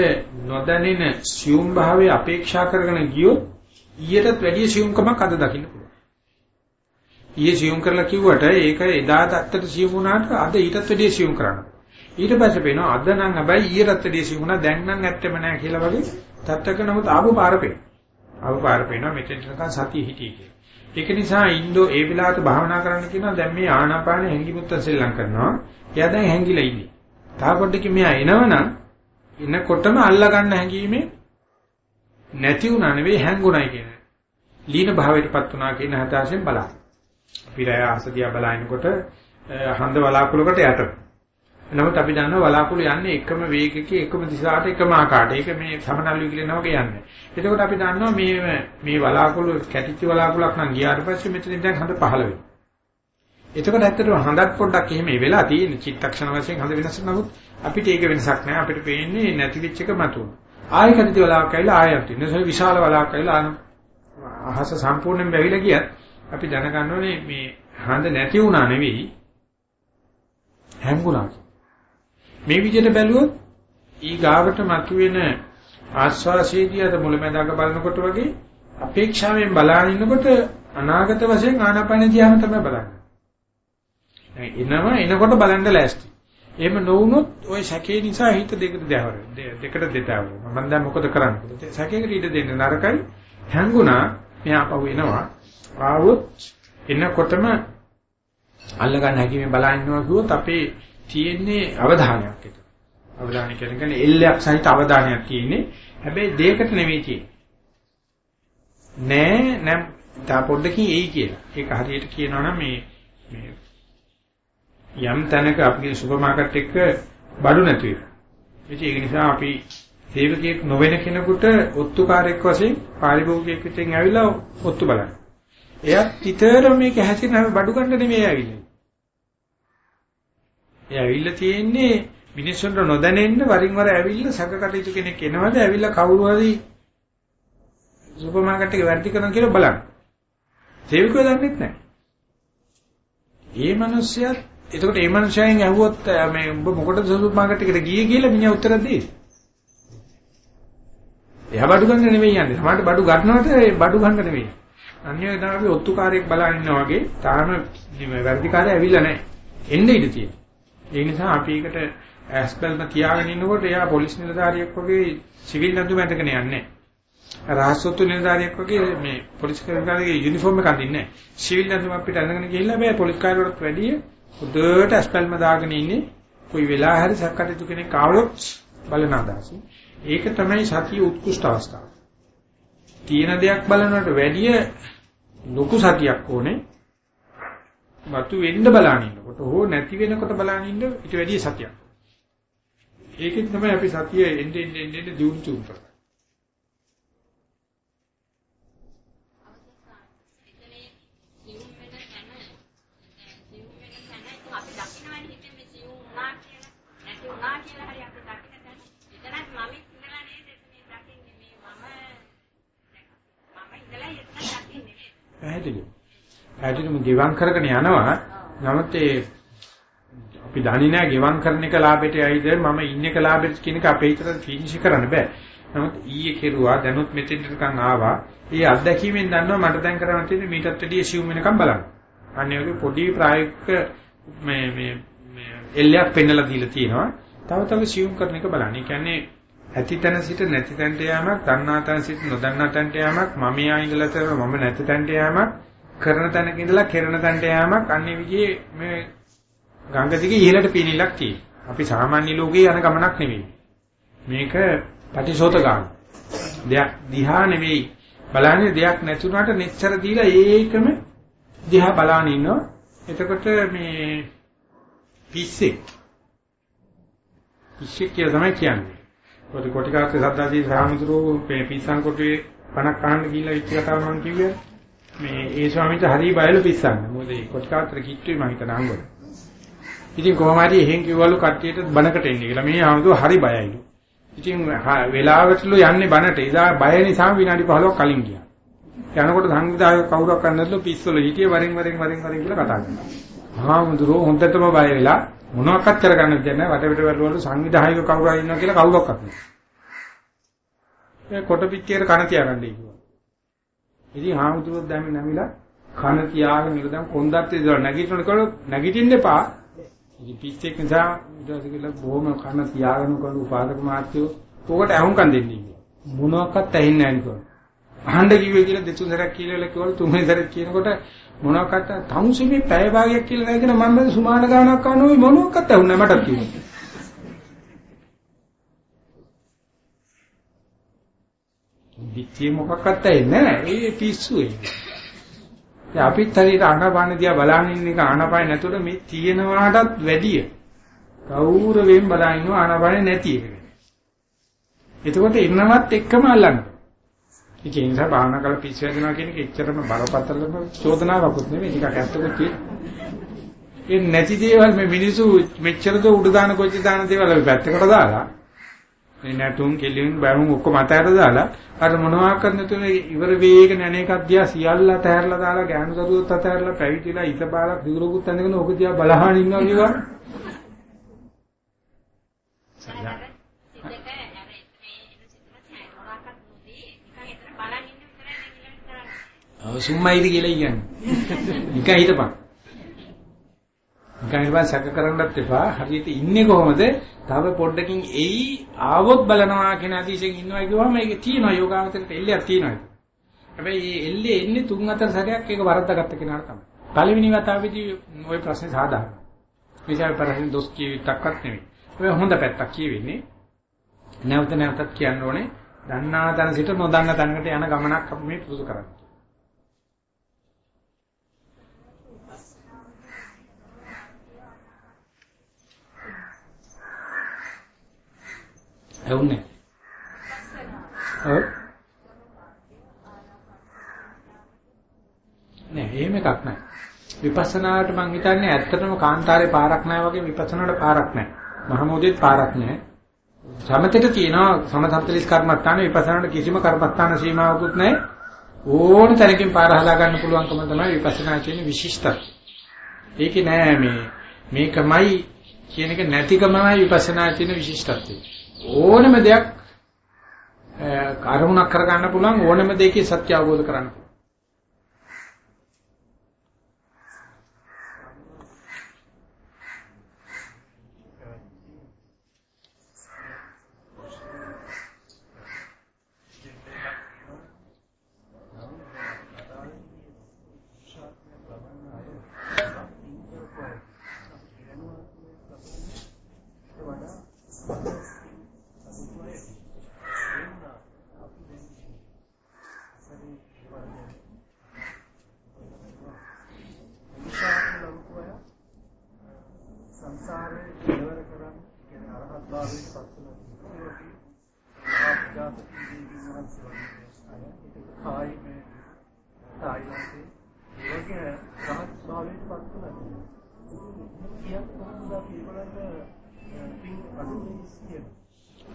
[SPEAKER 1] නොදැනෙන සිවුම් භාවයේ අපේක්ෂා කරගෙන ගියොත් ඊටත් වැඩිය සිවුම්කමක් අද දකින්න පුළුවන්. ඊයේ සිවුම් කරලා කිව්වට ඒක එදාට ඇත්තට සිවුම් වුණාට අද ඊටත් වැඩිය සිවුම් කරන්න. ඊට පස්සේ පේනවා අද නම් හැබැයි ඊයටත් වැඩිය සිවුණා දැන් නම් ඇත්තෙම නැහැ කියලා වගේ තත්ත්වක නමුත් ආපු පාර පේනවා. ආපු පාර පේනවා මෙතෙන් නිකන් සතිය හිටියේ කියලා. ඒක නිසා ඉන්දෝ ඒ වෙලාවට භාවනා කරන්න කියනවා දැන් මේ ආනාපාන හැංගිමුත්ත සෙල්ලම් කරනවා. එයා දැන් හැංගිලා ඉන්නේ. තා පොඩ්ඩකින් මෙයා එනවනම් එනකොටම අල්ලා ගන්න හැඟීමේ නැති වුණා නෙවෙයි හැංගුණයි කියන. ලීන භාවයටපත් වුණා කියන හදාසෙන් බලන්න. අපි රය අසදියා බලනකොට හඳ වලාකුළකට යට. නමුත් අපි දන්නවා වලාකුළු යන්නේ එකම වේගකේ එකම දිශාවට එකම ආකාරයට. ඒක මේ සමනල් විකිලනවා කියන්නේ. එතකොට අපි දන්නවා මේ මේ වලාකුළු කැටිච්ච වලාකුළක් නම් ගියාට පස්සේ මෙතනින් දැන් හඳ පහළ වෙනවා. එතකොට ඇත්තටම හඳක් පොඩ්ඩක් එහෙම වෙලා තියෙන චිත්තක්ෂණ වශයෙන් හඳ වෙනස් නමුත් අපිට ඒක වෙනසක් නැහැ. අපිට පේන්නේ නැති වෙච්ච එක මතුන. ආයෙ කැටිච්ච වලාක් ඇවිල්ලා ආයෙත් තියෙනවා. විශාල වලාක් ඇවිල්ලා අහස සම්පූර්ණයෙන් බැවිලා ගියත් අපි දැනගන්න ඕනේ මේ හඳ නැති වුණා නෙවෙයි හැංගුණා. මේ විදිහට බැලුවොත් ඊ ගාවට මතුවෙන ආස්වාසයේදී අර මුලැමැදාක බලනකොට වගේ අපේක්ෂාවෙන් බලාගෙන ඉන්නකොට අනාගත වශයෙන් ආනාපාන ධ්‍යාන තමයි බලන්නේ. එනවා එනකොට බලන්න ලෑස්ති. එහෙම නොවුනොත් ওই සැකේ නිසා හිත දෙකට දැවර දෙකට දෙතාවුන. මම දැන් මොකද කරන්නේ? සැකේකට ඊට දෙන්න නරකයි. හැංගුණා මෙහා පහු එනවා. ආවොත් එනකොටම අල්ල ගන්න හැකියි බලන්නවා කිව්වොත් අපේ තියෙන්නේ අවධානයක් ඒක. අවධානය කියන්නේ එල්ලයක් සහිත අවධානයක් තියෙන්නේ. හැබැයි දෙයකට නෙවෙයි තියෙන්නේ. නෑ නෑ තා පොඩ්ඩකින් එයි කියලා. ඒක හරියට කියනවා නම් මේ මේ යම් තැනක අපේ සුපර් මාකට් එක බඩු නැති වෙනවා. ඒක නිසා අපි සේවකයෙක් නොවන කෙනෙකුට ඔත්තුකාරයෙක් වශයෙන් පාරිභෝගිකයෙක් විසින් ඇවිල්ලා ඔත්තු බලන්න. එයාත් විතර මේක හැසිරෙන බඩු ගන්න නෙමෙයි ඇවිල්ලා. එයා ඇවිල්ලා තියෙන්නේ මිනිස්සුන්ට නොදැනෙන්න වරින් වර ඇවිල්ලා සැකකටයුතු කෙනෙක් එනවද ඇවිල්ලා කවුරු හරි සුපර් මාකට් එකේ වැඩි කරනවා කියලා බලන්න. සේවකයෝ දන්නෙත් නැහැ. ඒ මිනිස්සයත් එතකොට ඒ මිනිස්සයන් ඇහුවොත් මේ උඹ මොකටද සුපර් මාකට් එකට ගියේ කියලා මිනිහා උත්තර දෙයි. එයා බඩු ගන්න නෙමෙයි යන්නේ. සමහරට බඩු ගන්නවට බඩු ගන්න නෙමෙයි. අන්‍යය තමයි අපි ඔත්තුකාරයෙක් බලන ඉන්නා වගේ තාම වැඩිකාරය ඇවිල්ලා නැහැ. එන්න ඉඩ තියෙනවා. ඒ නිසා අපි ඒකට ඇස්බල්ම තියාගෙන ඉන්නකොට එයා පොලිස් නිලධාරියෙක් වගේ සිවිල් නඳුම ඇඳගෙන යන්නේ නැහැ. රහස්සොත්තු නිලධාරියෙක් වගේ මේ පොලිස් කාර්යාලයේ යුනිෆෝම් එක අඳින්නේ නැහැ. සිවිල් නඳුම අපිට අඳගෙන ගිහිල්ලා මේ පොලිස් කාර්යාලයට වැඩිය හොඳට ඇස්බල්ම දාගෙන ඉන්නේ. කොයි වෙලාව හරි සක්කටතු කෙනෙක් ආවොත් බලන අදහස. ඒක තමයි සතිය උත්කෘෂ්ඨ අවස්ථාව. තියෙන දෙයක් බලනකොට වැඩිය ලොකු සතියක් ඕනේ. වතු වෙන්න බලන ඉන්නකොට හෝ නැති වෙනකොට බලන ඉන්න ඊට වැඩිය සතියක්. ඒකෙන් තමයි අපි සතිය එන්නේ එන්නේ එන්නේ දියුණු තුන් කරන්නේ. පැහැදිලි. පැහැදිලිම ගෙවම් කරගෙන යනවා. නමුත් ඒ අපි දන්නේ නැහැ ගෙවම් කරන එක ලාභයට යයිද මම ඉන්න එක ලාභයට කියන එක අපේ හිතට ෆිනිෂ් කරන්න බෑ. නමුත් ඊයේ කෙරුවා දැනුත් මෙතෙන්ට නිකන් ආවා. ඒ අත්දැකීමෙන් දන්නවා මට දැන් කරන්න තියෙන්නේ මීටත් වැඩිය සිවුම් වෙනකම් බලන්න. අනේ වගේ පොඩි ප්‍රායෝගික මේ මේ මේ එල්ලයක් පෙන්නලා දීලා තියෙනවා. තව තව සිවුම් කරන එක බලන්න. ඒ කියන්නේ ඇතිතන සිට නැති තැනට යෑමක්, දන්නා තැන සිට නොදන්නා තැනට යෑමක්, මම යා ඉඳලා තර මම නැති තැනට යෑමක්, කරන තැනක ඉඳලා කෙරෙන තැනට යෑමක්, අන්නේ විදිහේ මේ ගංගා දිගේ ඉහළට පීනිලක් තියෙනවා. අපි සාමාන්‍ය ලෝකේ යන ගමනක් නෙවෙයි. මේක පටිසෝත ගන්න. දෙයක් දිහා නෙවෙයි. බලන්නේ දෙයක් නැතුණාට netතර දීලා ඒකම දිහා බලාන ඉන්නවා. එතකොට මේ පිස්සෙක් පිස්සෙක් කියලා තමයි කියන්නේ. පොඩි කොටි කාත්තේ සද්දාදී සාමුද්‍රෝ මේ පිස්සන් කොටුවේ පණක් අහන්න ගිහිල්ලා ඉච්ච කතාව මම කිව්වේ මේ ඒ ස්වාමීන්ට හරි බයලු පිස්සන්න. මොකද ඒ කොටි කාත්තේ කිට්ටුයි මම හිතන අංගොල. ඉතින් කොහොම හරි එහෙන් කිව්වලු කට්ටියට බණකට එන්නේ කියලා. මේ ආමුදු හරි බයයිලු. ඉතින් වෙලාවටලු යන්නේ බණට. එදා බය නිසා විනාඩි 15ක් කලින් ගියා. යනකොට සංවිධායක කවුරක් කරන්නදලු පිස්සොල හිටියේ වරින් වරින් වරින් වරින් කියලා කතා කරනවා. ආමුදුරෝ හොඳටම බය වෙලා මොනවාක්වත් කරගන්න දෙයක් නැහැ. වටපිට වැළුවලු සංවිධායක කවුරු හරි ඉන්නවා කියලා කවුරක්වත් නැහැ. ඒ කොට පිටියට කන තියාගන්නයි කිව්වා. ඉතින් හාමුදුරුවෝ දැන් නැමිලා කන තියාගෙන ඉල දැන් කොන්දත් ඉදලා නැගිටිනකොට නැගිටින්න එපා. ඉතින් පිස්සෙක් නිසා ඊට පස්සේ බොහොම කන තියාගෙන කළු උපාදක මාත්‍යෝ උකට අහුම්කම් දෙන්නේ කියලා. මොනවාක්වත් ඇහින්නේ නැහැ නේද? අහන්න කිව්වේ කියලා දෙතුන් සැරයක් කියලා කිව්වලු තුන්වෙනි සැරයක් කියනකොට මොනවාකට තමුසෙමේ පැය භාගයක් කියලා නැගෙන මම මේ සුමාන ගානක් කනෝයි මොනවාකට ඇහුන්නේ මට කිව්වා. පිටියේ මොකක්වත් ඇන්නේ නැහැ. ඒ පිස්සු ඒක. දැන් අපිත් හරියට ආනාපාන දිහා බලන ඉන්න එක ආනාපාන නැතුව මේ තියෙනවාටත් වැඩිය. ගෞරවයෙන් බලන ඉන්නවා ආනාපාන නැති එක. එතකොට ඉන්නවත් එක්කම අල්ලන්න. ඒ නිසා භාවනා කරලා පිස්සු වැදෙනවා කියන එක එච්චරම බරපතලම චෝදනාවකුත් නෙමෙයි. ටිකක් ඇත්තකුත් තියෙනවා. ඒ නැති දේවල් මේ මිනිස්සු මෙච්චරද උඩ දාන කොච්ච දාන දේවල් අපි පැත්තකට දාලා මේ නැටුම් කෙලින් බැරුම් ඔක්කොම අතහැර දාලා අර මොනවා කරන්න තුනේ ඉවර වේගෙන අනේකක් දිහා සියල්ල අතහැරලා දාලා ගෑනු දරුවොත් අතහැරලා පැවිදිලා ඉත බාලක් දිගුරුකුත් අඳගෙන ඔක දිහා බලහන් ඉන්නවා කියනවා ඔව් සුම්මයිද කියලා කියන්නේ. නිකන් හිටපන්. නිකන් හිටපන් සැක කරන්නත් එපා. හරියට ඉන්නේ කොහොමද? තව පොඩ්ඩකින් එයි ආවොත් බලනවා කියන අදීසෙන් ඉන්නවා කියවම මේක තියෙනවා යෝගාවචරයට එල්ලයක් තියෙනවා. හැබැයි මේ එල්ලේ එන්නේ තුන් හතර සැරයක් ඒක වරද්දාගත්ත කෙනාට තමයි. පළවෙනි වතාවේදී ওই ප්‍රශ්නේ සාධාරණයි. විශාල පරිහින් දොස් කියවිතක්වත් නෙමෙයි. ඔය හොඳ පැත්තක් කියවෙන්නේ. නැවත නැවතත් කියන්න ඕනේ. දන්නා තැන සිට නොදන්න තැනකට යන ගමනක් අපි මේ පුරුදු කරන්නේ. ඇහුන්නේ. ඔව්. නෑ එහෙම එකක් නෑ. විපස්සනාවට මං හිතන්නේ ඇත්තටම කාන්තාරේ පාරක් නෑ වගේ විපස්සනාවට පාරක් නෑ. මහමෝදෙත් පාරක් නෑ. සමතේට තියෙනවා සමතත්ලිස් කර්මස්ථාන විපස්සනාවට කිසිම කර්මස්ථාන සීමාවකුත් නෑ. ඕන තැනකින් පාර හදා ගන්න පුළුවන්කම තමයි විපස්සනා කියන විශිෂ්ටත්වය. ඒකේ නෑ මේ මේකමයි කියන එක නැතිකමයි විපස්සනා කියන විශිෂ්ටත්වය. ඕනම දෙයක් අරමුණක් කරගන්න පුළුවන් ඕනම දෙයකේ සත්‍ය අවබෝධ කරගන්න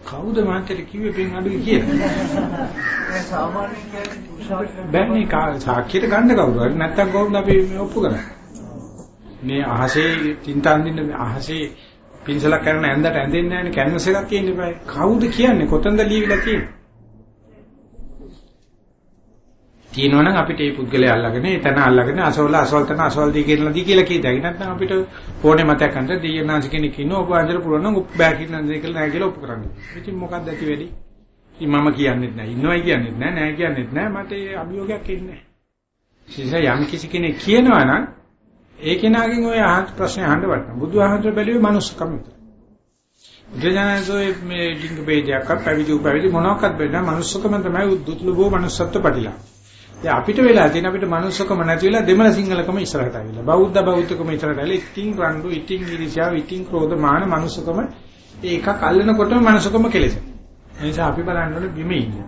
[SPEAKER 1] කවුද මාන්තට කිව්වේ පින් අඩුයි කියලා? ඒ සාමාන්‍යයෙන් කියන්නේ බෑනේ සාක්කියට ගන්න කවුරු හරි නැත්තම් කොහොමද අපි මේ ඔප්පු කරන්නේ? මේ අහසේ තින්තන් දින්න අහසේ පින්සලක් කරන ඇඳට ඇඳෙන්නේ නැහැ නේ කැන්වස් එකක් තියෙන්න බෑ. කවුද කියන්නේ? කොතනද ලියවිලා තියෙන්නේ? තියෙනවනම් අපිට මේ පුද්ගලයා අල්ලගෙන එතන අල්ලගෙන අසවල අසවල් තන අසවල් දී කියලා දී කියලා කියදයි. නැත්නම් අපිට ෆෝනේ මතයක් ගන්න දෙයනාසි කෙනෙක් ඉන්නවා ඔබ අnder පුළුවන් නම් ඔප් බෑ කියන දේ කියලා නැහැ කියලා ඔප්පු කරන්න. ඉතින් මොකක්ද ඇති වෙන්නේ? ඉතින් මම කියන්නේත් නැහැ. ඉන්නවයි කියන්නේත් නැහැ. නැහැ කියන්නේත් නැහැ. මට ඒ අභියෝගයක් එන්නේ නැහැ. යම් කිසි කෙනෙක් කියනවා නම් ඒ කෙනාගෙන් ඔය අහන ප්‍රශ්නේ අහන්න වටන. බුදුහාමර බැලුවේ මනුස්සකම විතරයි. බුදුජානකෝයේ මේ ලිංග ભેදයක් පැවිදි උපැවිදි මොනවාක්වත් බෙන්න මනුස්සකම තමයි උද්දුත්ලබෝ මනුස්සත්ව පටිලා. දැන් අපිට වෙලා තියෙන අපිට manussකම නැති වෙලා දෙමළ සිංහලකම ඉස්සරහට ආවිලා. බෞද්ධ බෞද්ධකම ඉස්සරහට ආවිලා. ඉතින් රණ්ඩු, ඉතින් ඊර්ෂ්‍යාව, ඉතින් ක්‍රෝධ, මාන manussකම ඒකක් අල්ලනකොටම manussකම කෙලෙස. ඒ නිසා අපි බලන්න ඕනේ බිම ඉන්නේ.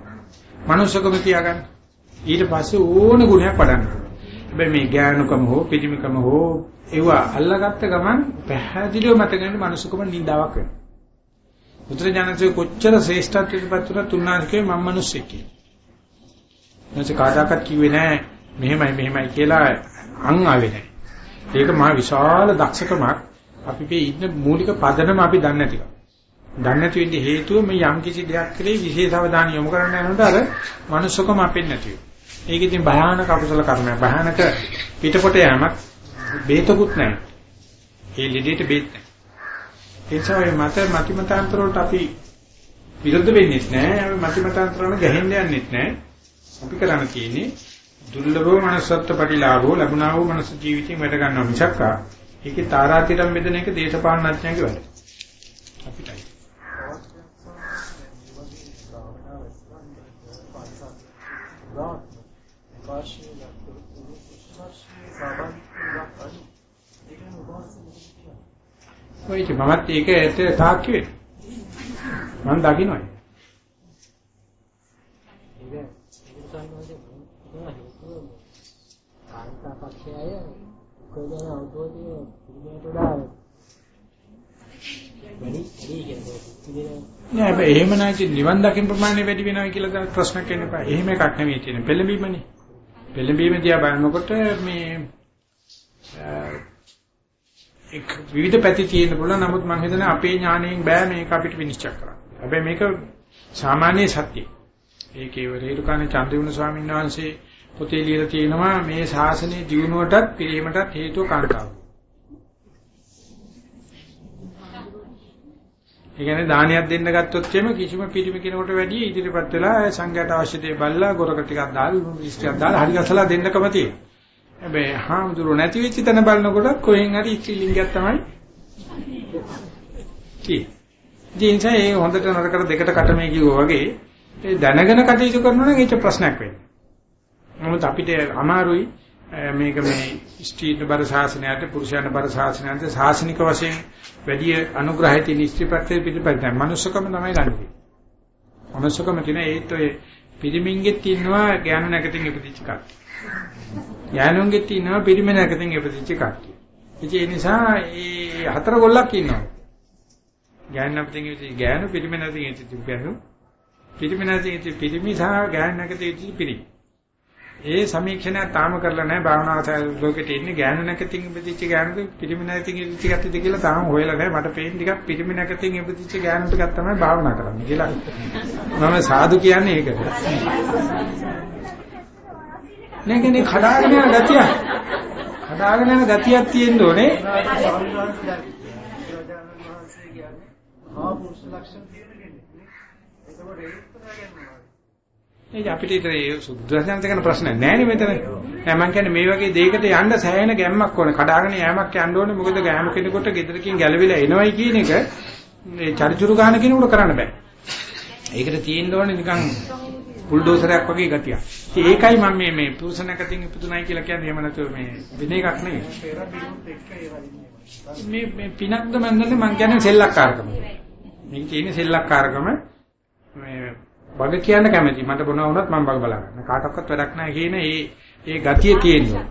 [SPEAKER 1] manussකම තියාගන්න. ඊට පස්සේ ඕන ගුණයක් වඩන්න. හැබැයි මේ ඥානකම හෝ පිටිමිකම හෝ ඒවා අල්ලගත්ත ගමන් පැහැදිලිව මතකෙන්න manussකම නිඳාවක් වෙනවා. බුදුරජාණන්සේ කොච්චර ශ්‍රේෂ්ඨත්වයට පත් වුණා තුන්නාන්කේ මම මිනිස්සෙක් කියලා. නැච කාටවත් කිව්වේ නෑ මෙහෙමයි මෙහෙමයි කියලා අං ආවේ නෑ. ඒක මා විශාල දක්ෂකමක් අපි මේ ඉන්න මූලික පදනම අපි දන්නේ නැතිකම. දන්නේ නැති වෙන්නේ හේතුව මේ යම් කිසි දෙයක් කරේ විශේෂ අවධානය යොමු කරන්න යනකොට අර manussකම අපෙන්නේ නැති වෙනවා. ඒක ඉතින් භයානක අකුසල කර්මයක්. භයානක පිටකොට යෑමක් බේතකුත් නැහැ. ඒ ලෙඩේට බේත් නැහැ. ඒ නිසා මේ මත මතිමතාන්තර වලට අපි විරුද්ධ වෙන්නේ නැහැ. අපි මතිමතාන්තර වල ගැහෙන්න යන්නේ නැහැ. අපි කරන්න තියෙන්නේ දුර්ලභව manussත්ත්ව ප්‍රතිලාභෝ ලැබුණා වූ මනුස්ස ජීවිතයෙන් වැඩ ගන්නවා මිසක් ඒකේ තාරාතිරම් බෙදෙන එක දේශපාලනඥයන්ගේ වැඩ. අපිටයි.
[SPEAKER 2] ප්‍රකාශනය කරපු ප්‍රශ්නේ සාමාන්‍යයෙන් අනි ඒක නුඹ
[SPEAKER 1] ඔයිට මමත් ඒක ඇත්ත සාක්ෂි වෙන්න. මම දකින්නයි.
[SPEAKER 2] ඒක ඒක සාමාන්‍යයෙන් මොනවා හේතුව කාන්තා පක්ෂයය කොහෙද අවබෝධය පිළිගන්නට වඩා වැඩි වැඩි කියන්නේ
[SPEAKER 1] නෑ හැබැයි එහෙම නැති නිවන් දකින්න ප්‍රමාණය වැඩි වෙනවා කියලා දැන් ප්‍රශ්නයක් එන්න එපා. එහෙම එකක් නෙවෙයි තියෙන්නේ. පෙළඹීමනේ. පෙළඹීම දිහා බලනකොට මේ එක් විවිධ පැති තියෙන්න පුළුවන්. නමුත් මම හිතන්නේ අපේ ඥාණයෙන් බෑ මේක අපිට විනිශ්චය කරන්න. හැබැයි මේක සාමාන්‍ය සත්‍යයි. ඒකේ රේරුකාණේ චන්ද්‍රවිණ ස්වාමීන් වහන්සේ පොතේ ලියලා තියෙනවා මේ ශාසනයේ දියුණුවටත් පිරීමටත් හේතුව කාන්තාව. ඒ කියන්නේ දානයක් දෙන්න ගත්තොත් එimhe කිසිම පිළිම කෙනෙකුට වැඩිය ඉදිරියපත් වෙලා සංඝයාට අවශ්‍ය දේ බල්ලා ගොරක ටිකක් දාලා ඉස්තියක් දාලා හරි ගසලා දෙන්නකම තියෙනවා. හැබැයි හාමුදුරු නැති වෙච්ච තැන බලනකොට කොහෙන් හරි ඉස්ත්‍රිලිංගයක් තමයි තියෙන්නේ. ජීන්සා ඒ හොඳට නරකට දෙකට කටමේ කිව්වා වගේ ඒ දැනගෙන කටයුතු කරනවා නම් ඒක ප්‍රශ්නයක් වෙන්නේ. නමුත් අපිට අමාරුයි මේක මේ ස්ත්‍රීට බර ශාසනයට පුරුෂයන්ට බර ශාසනයට ශාසනික වශයෙන් වැඩි අනුග්‍රහය තියෙන ස්ත්‍රී පැත්තේ පිටපැත්තෙන් මනුස්සකම තමයි ගන්නේ. මනුස්සකම කියන ඒත් ඔය පිරිමින්ගෙත් ඉන්නවා ඥාන නැකතින් ඉපදිච්ච කට්ටිය. ඥානුන්ගෙත් ඉන්නවා පිරිමි නැකතින් ඉපදිච්ච කට්ටිය. ඒ නිසා ඒ හතර ගොල්ලක් ඉන්නවා. ඥාන නැකතින් ඉපදිච්ච ඥාන පිරිමි නැකතින් ඉපදිච්ච ඥාන පිරිමි නැකතින් ඉපදිච්ච පිරිමි සහ ඥාන නැකතින් ඉපදිච්ච පිරිමි. ඒ සමීක්ෂණය තාම කරලා නැහැ. භාවනාව ලෝකෙට ඉන්නේ ඥාන නැකතින් ඉපදිච්ච ඥානද පිරිමි නැකතින් ඉපදිච්ච ගැතිද කියලා තාම හොයලා නැහැ. මට පේන ටිකක් පිරිමි නැකතින් ඉපදිච්ච ඥාන ටිකක් තමයි භාවනා කරන්නේ කියලා. මම සාදු කියන්නේ ඒකට නේ කියන්නේ කඩාගෙන යන ගතිය කඩාගෙන යන ගතියක් තියෙන්න ඕනේ. ඒක අපිට ඒ සුද්ධාසනත කරන ප්‍රශ්න නැහැ නේ මෙතන. නෑ මම කියන්නේ මේ වගේ දෙයකට යන්න සෑහෙන ගැම්මක් ඕනේ. කඩාගෙන යෑමක් යන්න ඕනේ. මොකද ගෑම කෙනෙකුට ගෙදරකින් ගැලවිලා එනවයි කියන එක මේ චරිචුරු ගන්න කෙනෙකුට කරන්න බෑ. ඒකට තියෙන්න ඕනේ නිකන් බුල්ඩෝසරයක් වගේ ගතියක්. ඒකයි මම මේ මේ පුරුෂණකතින් ඉපදුනායි කියලා කියන්නේ එහෙම නැතුව මේ වෙන එකක් නෙවෙයි. මේ මේ පිනක්ද මන්දන්නේ මං කියන්නේ සෙල්ලක්කාරකම. මේක තියෙන්නේ සෙල්ලක්කාරකම මේ බග කියන්න කැමති. මට මොනවා වුණත් මම බග බලා ගන්න. කාටවත් වැඩක් නැහැ කියන ඒ ඒ ගතිය තියෙනවා.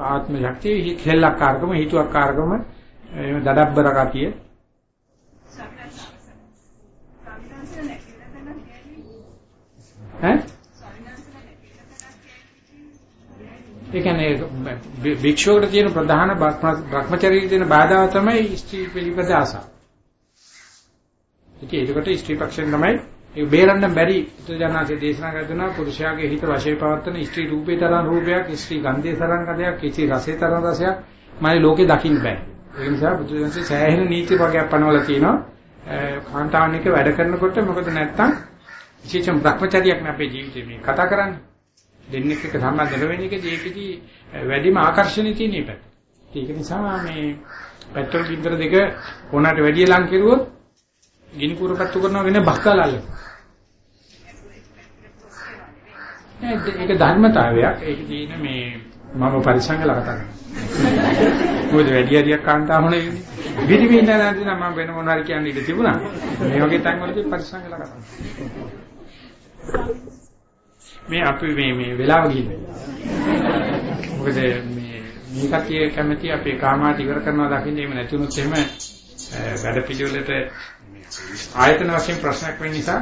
[SPEAKER 1] ආත්ම ශක්තිය සෙල්ලක්කාරකම හිතුවක්කාරකම එහෙම දඩබ්බර ගතිය. ඈ ඒ කියන්නේ භික්ෂුවකට තියෙන ප්‍රධාන භ්‍රමචර්යයේ තියෙන බාධාව තමයි ස්ත්‍රී පිළිපද ආසාව. ඉතින් ඒකට ස්ත්‍රී පක්ෂයෙන් තමයි ඒ බේරන්න බැරි පුදුජානසේ දේශනා කරනවා පුරුෂයාගේ හිත වශයෙන් පවත්තන ස්ත්‍රී රූපේ තරම් රූපයක් ස්ත්‍රී ගන්ධේ තරම් ගඳයක් ස්ත්‍රී රසේ තරම් රසයක් මම ලෝකේ දකින්න බෑ. ඒ නිසා බුදුදහමේ සෑහෙන නීති වර්ගයක් පනවලා තියෙනවා. කාන්තාවන් එක වැඩ කරනකොට මොකද නැත්තම් විශේෂම භ්‍රමචර්යයක් නේ අපේ ජීවිතේ මේ කතා කරන්නේ. දෙන්නෙක් එක්ක සම්බන්ධ වෙන එකදී ඒකෙදි වැඩිම ආකර්ෂණීය තියෙන එක. ඒක නිසා මේ පෙට්‍රල් බින්දර දෙක ඕනකට වැඩි ලං කෙරුවොත් ගිනි කුරපත්තු කරනවා වෙන බක්කලල්ල. ඒක ධර්මතාවයක්. ඒක තියෙන මේ මම පරිසංගල කතා කරනවා. මොකද වැඩි හරියක් කාන්තා හොනේ ඉන්නේ. පිටිපින් ඉඳලා නැති නම් මම වෙන මොනවාරි කියන්න ඉඩ තිබුණා. මේ වගේ තැන් වලදී පරිසංගල කතා මේ අපි මේ මේ වෙලාව ගිහින්. මොකද මේ මේ කතිය කැමැති අපේ කාමාට ඉවර කරනවා දකින්න එහෙම නැතුනොත් එහෙම වැඩ පිළිවෙලට ආයතන වශයෙන් ප්‍රශ්නයක් වෙන නිසා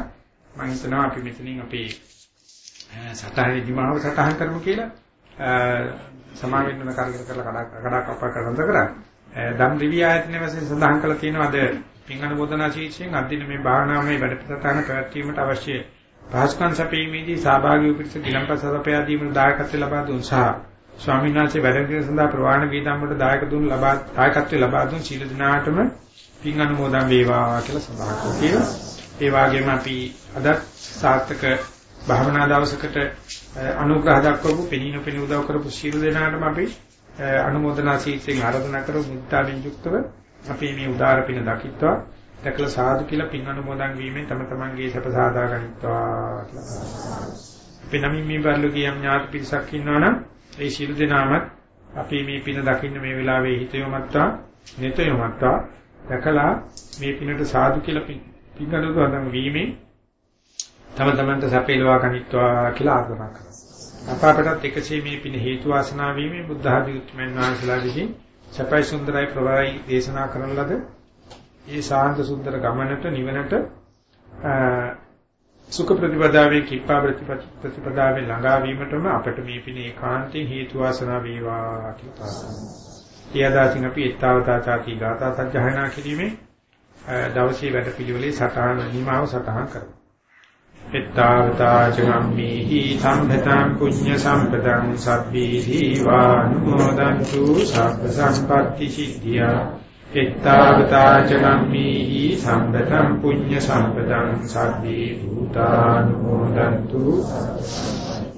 [SPEAKER 1] මම හිතනවා අපි මෙතනින් අපේ සතහනේ දිමාව සතහන් කරමු කියලා සමාවෙන්න කරගෙන කරලා කඩා කඩා කපා කරන්ද කරා. ධම් දිවි ආයතන වශයෙන් සඳහන් කරලා තියෙනවා අද පින් අනුමೋದනා ශීර්ෂයෙන් අදින මේ භාවනාවේ වැඩපිළිවෙල පැවැත්වීමට අවශ්‍ය පහසුකම් සැපීමේදී සහභාගී වූ පිරිස ගිලම්පස සපයා දීමේ දායකත්වය ලබා දුන් සහ ස්වාමීන් වහන්සේ වැඩ කිරීම සඳහා ප්‍රවාහන වීදම් වලට දායක දුන් ලබා දායකත්වය ලබා දුන් සීල දිනාටම පින් අනුමෝදන් වේවා කියලා සඳහන් කරනවා. ඒ වගේම අපි අද සාර්ථක භාවනා දවසකට අනුග්‍රහ දක්වපු පෙනීන පෙනී උදව් කරපු සීල දෙනාටම අපි අනුමೋದනා සීලයෙන් ආරාධනා කරමු මුත්තාවෙන් යුක්තව අපි මේ උදාර පින දකිත්වා දැකලා සාදු කියලා පින් අනුමෝදන් වීමෙන් තම තමන්ගේ සැප සාදා ගනිත්වා කියලා. අපි නමින් මේ බර්ලු කියම් ඥාති පිරිසක් ඉන්නවනම් ඒ සියලු දෙනාමත් අපි මේ පින දකින්න මේ වෙලාවේ හිත යොමත්තා නිත යොමත්තා දැකලා මේ පිනට සාදු කියලා පින්කඩු වදන් වීමේ තම තමන්ට සැපේලවා ගනිත්වා කියලා ආර්දනා කරනවා. අපාපටත් එකසේ මේ පින හේතු වාසනා වීමේ බුද්ධ ආදී උත්මයන් වහන්සේලා විසින් සැපයි සුන්දරයි ප්‍රවරයි දේශනා කරන ලද ඒ සාන්ත සුන්දර ගමනට නිවනට සුඛ ප්‍රතිපදාවේ කිප්පා ප්‍රතිපදාවේ ළඟා වීමටම අපට මේ පින ඒකාන්තයෙන් හේතු වාසනා වේවා කියලා ප්‍රාර්ථනා. ඊයදාසින් අපි ඊතාවතා ചാති ගාථා සජ්ජහායනා කිරීමේ දවසේ වැඩපිළිවෙලේ සටහන නිමාව සටහන් කරමු. ඊතාවතා චගම්මේහි සම්පතං පුඤ්ඤ සම්පතං සබ්බී දීවානුමෝදන්තු සබ්බ සම්පatti සිද්ධියා එත්තාවතා චනම්මේහි සම්පතං පුඤ්ඤ සම්පතං සබ්බේ භූතානුමෝදන්තු එත්තාවතා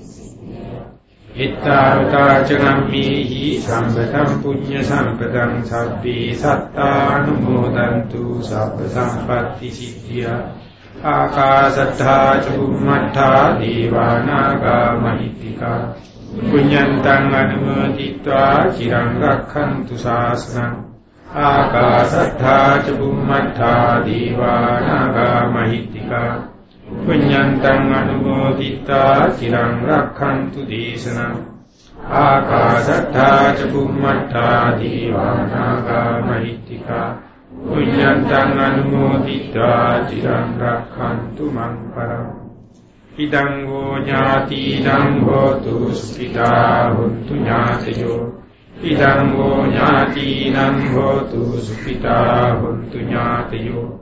[SPEAKER 1] චනම්මේහි සම්පතං පුඤ්ඤ සම්පතං සබ්බේ සත්තානුමෝදන්තු සබ්බ සම්පatti සිද්ධියා ආකාශත්තා චුම්මත්තා දීවානාගා මහිත්‍තිකා පුඤ්ඤන්තං අනුමෝදිत्वा චිරං රක්ඛන්තු ශාසනං ආකාශත්තා ච බුම්මත්තා දීවානාගා මහිත්‍තිකා පුඤ්ඤන්තං අනුමෝදිතා චිරං රක්ඛන්තු දේශනං ආකාශත්තා ච බුම්මත්තා දීවානාගා මහිත්‍තිකා පුඤ්ඤන්තං අනුමෝදිතා චිරං රක්ඛන්තු මං පරං ඉදං ෝ ඥාතිනං හෝතු සුඛිතා හුන්තු ඥාතයෝ ඉදං හෝ ඥාතිනං හෝතු සුඛිතා හොන්තු ඥාතයෝ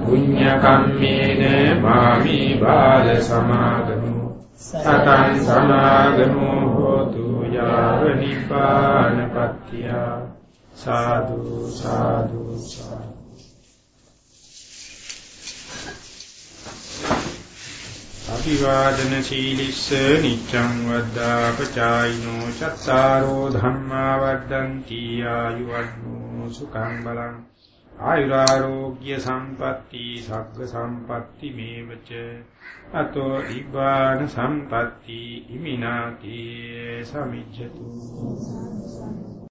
[SPEAKER 1] පුඤ්ඤ කම්මේන මාමි බාල සමාගමෝ සතං සමාගමෝ හෝතු යාව නිපානපත්තිය සාදු සාදු සාදු අභිවාදන සීලිස්ස නිච්ඡං වද්දා පචායිනෝ චත්තාරෝ ධම්මා වද්දන්ති ආයුවන්නෝ සුඛං බලං ආයුරාෝග්‍ය සම්පatti සග්ග සම්පatti මේවච. අතෝ ඉබ්බාන සම්පatti ඉමිනාති සමිජ්ජතු.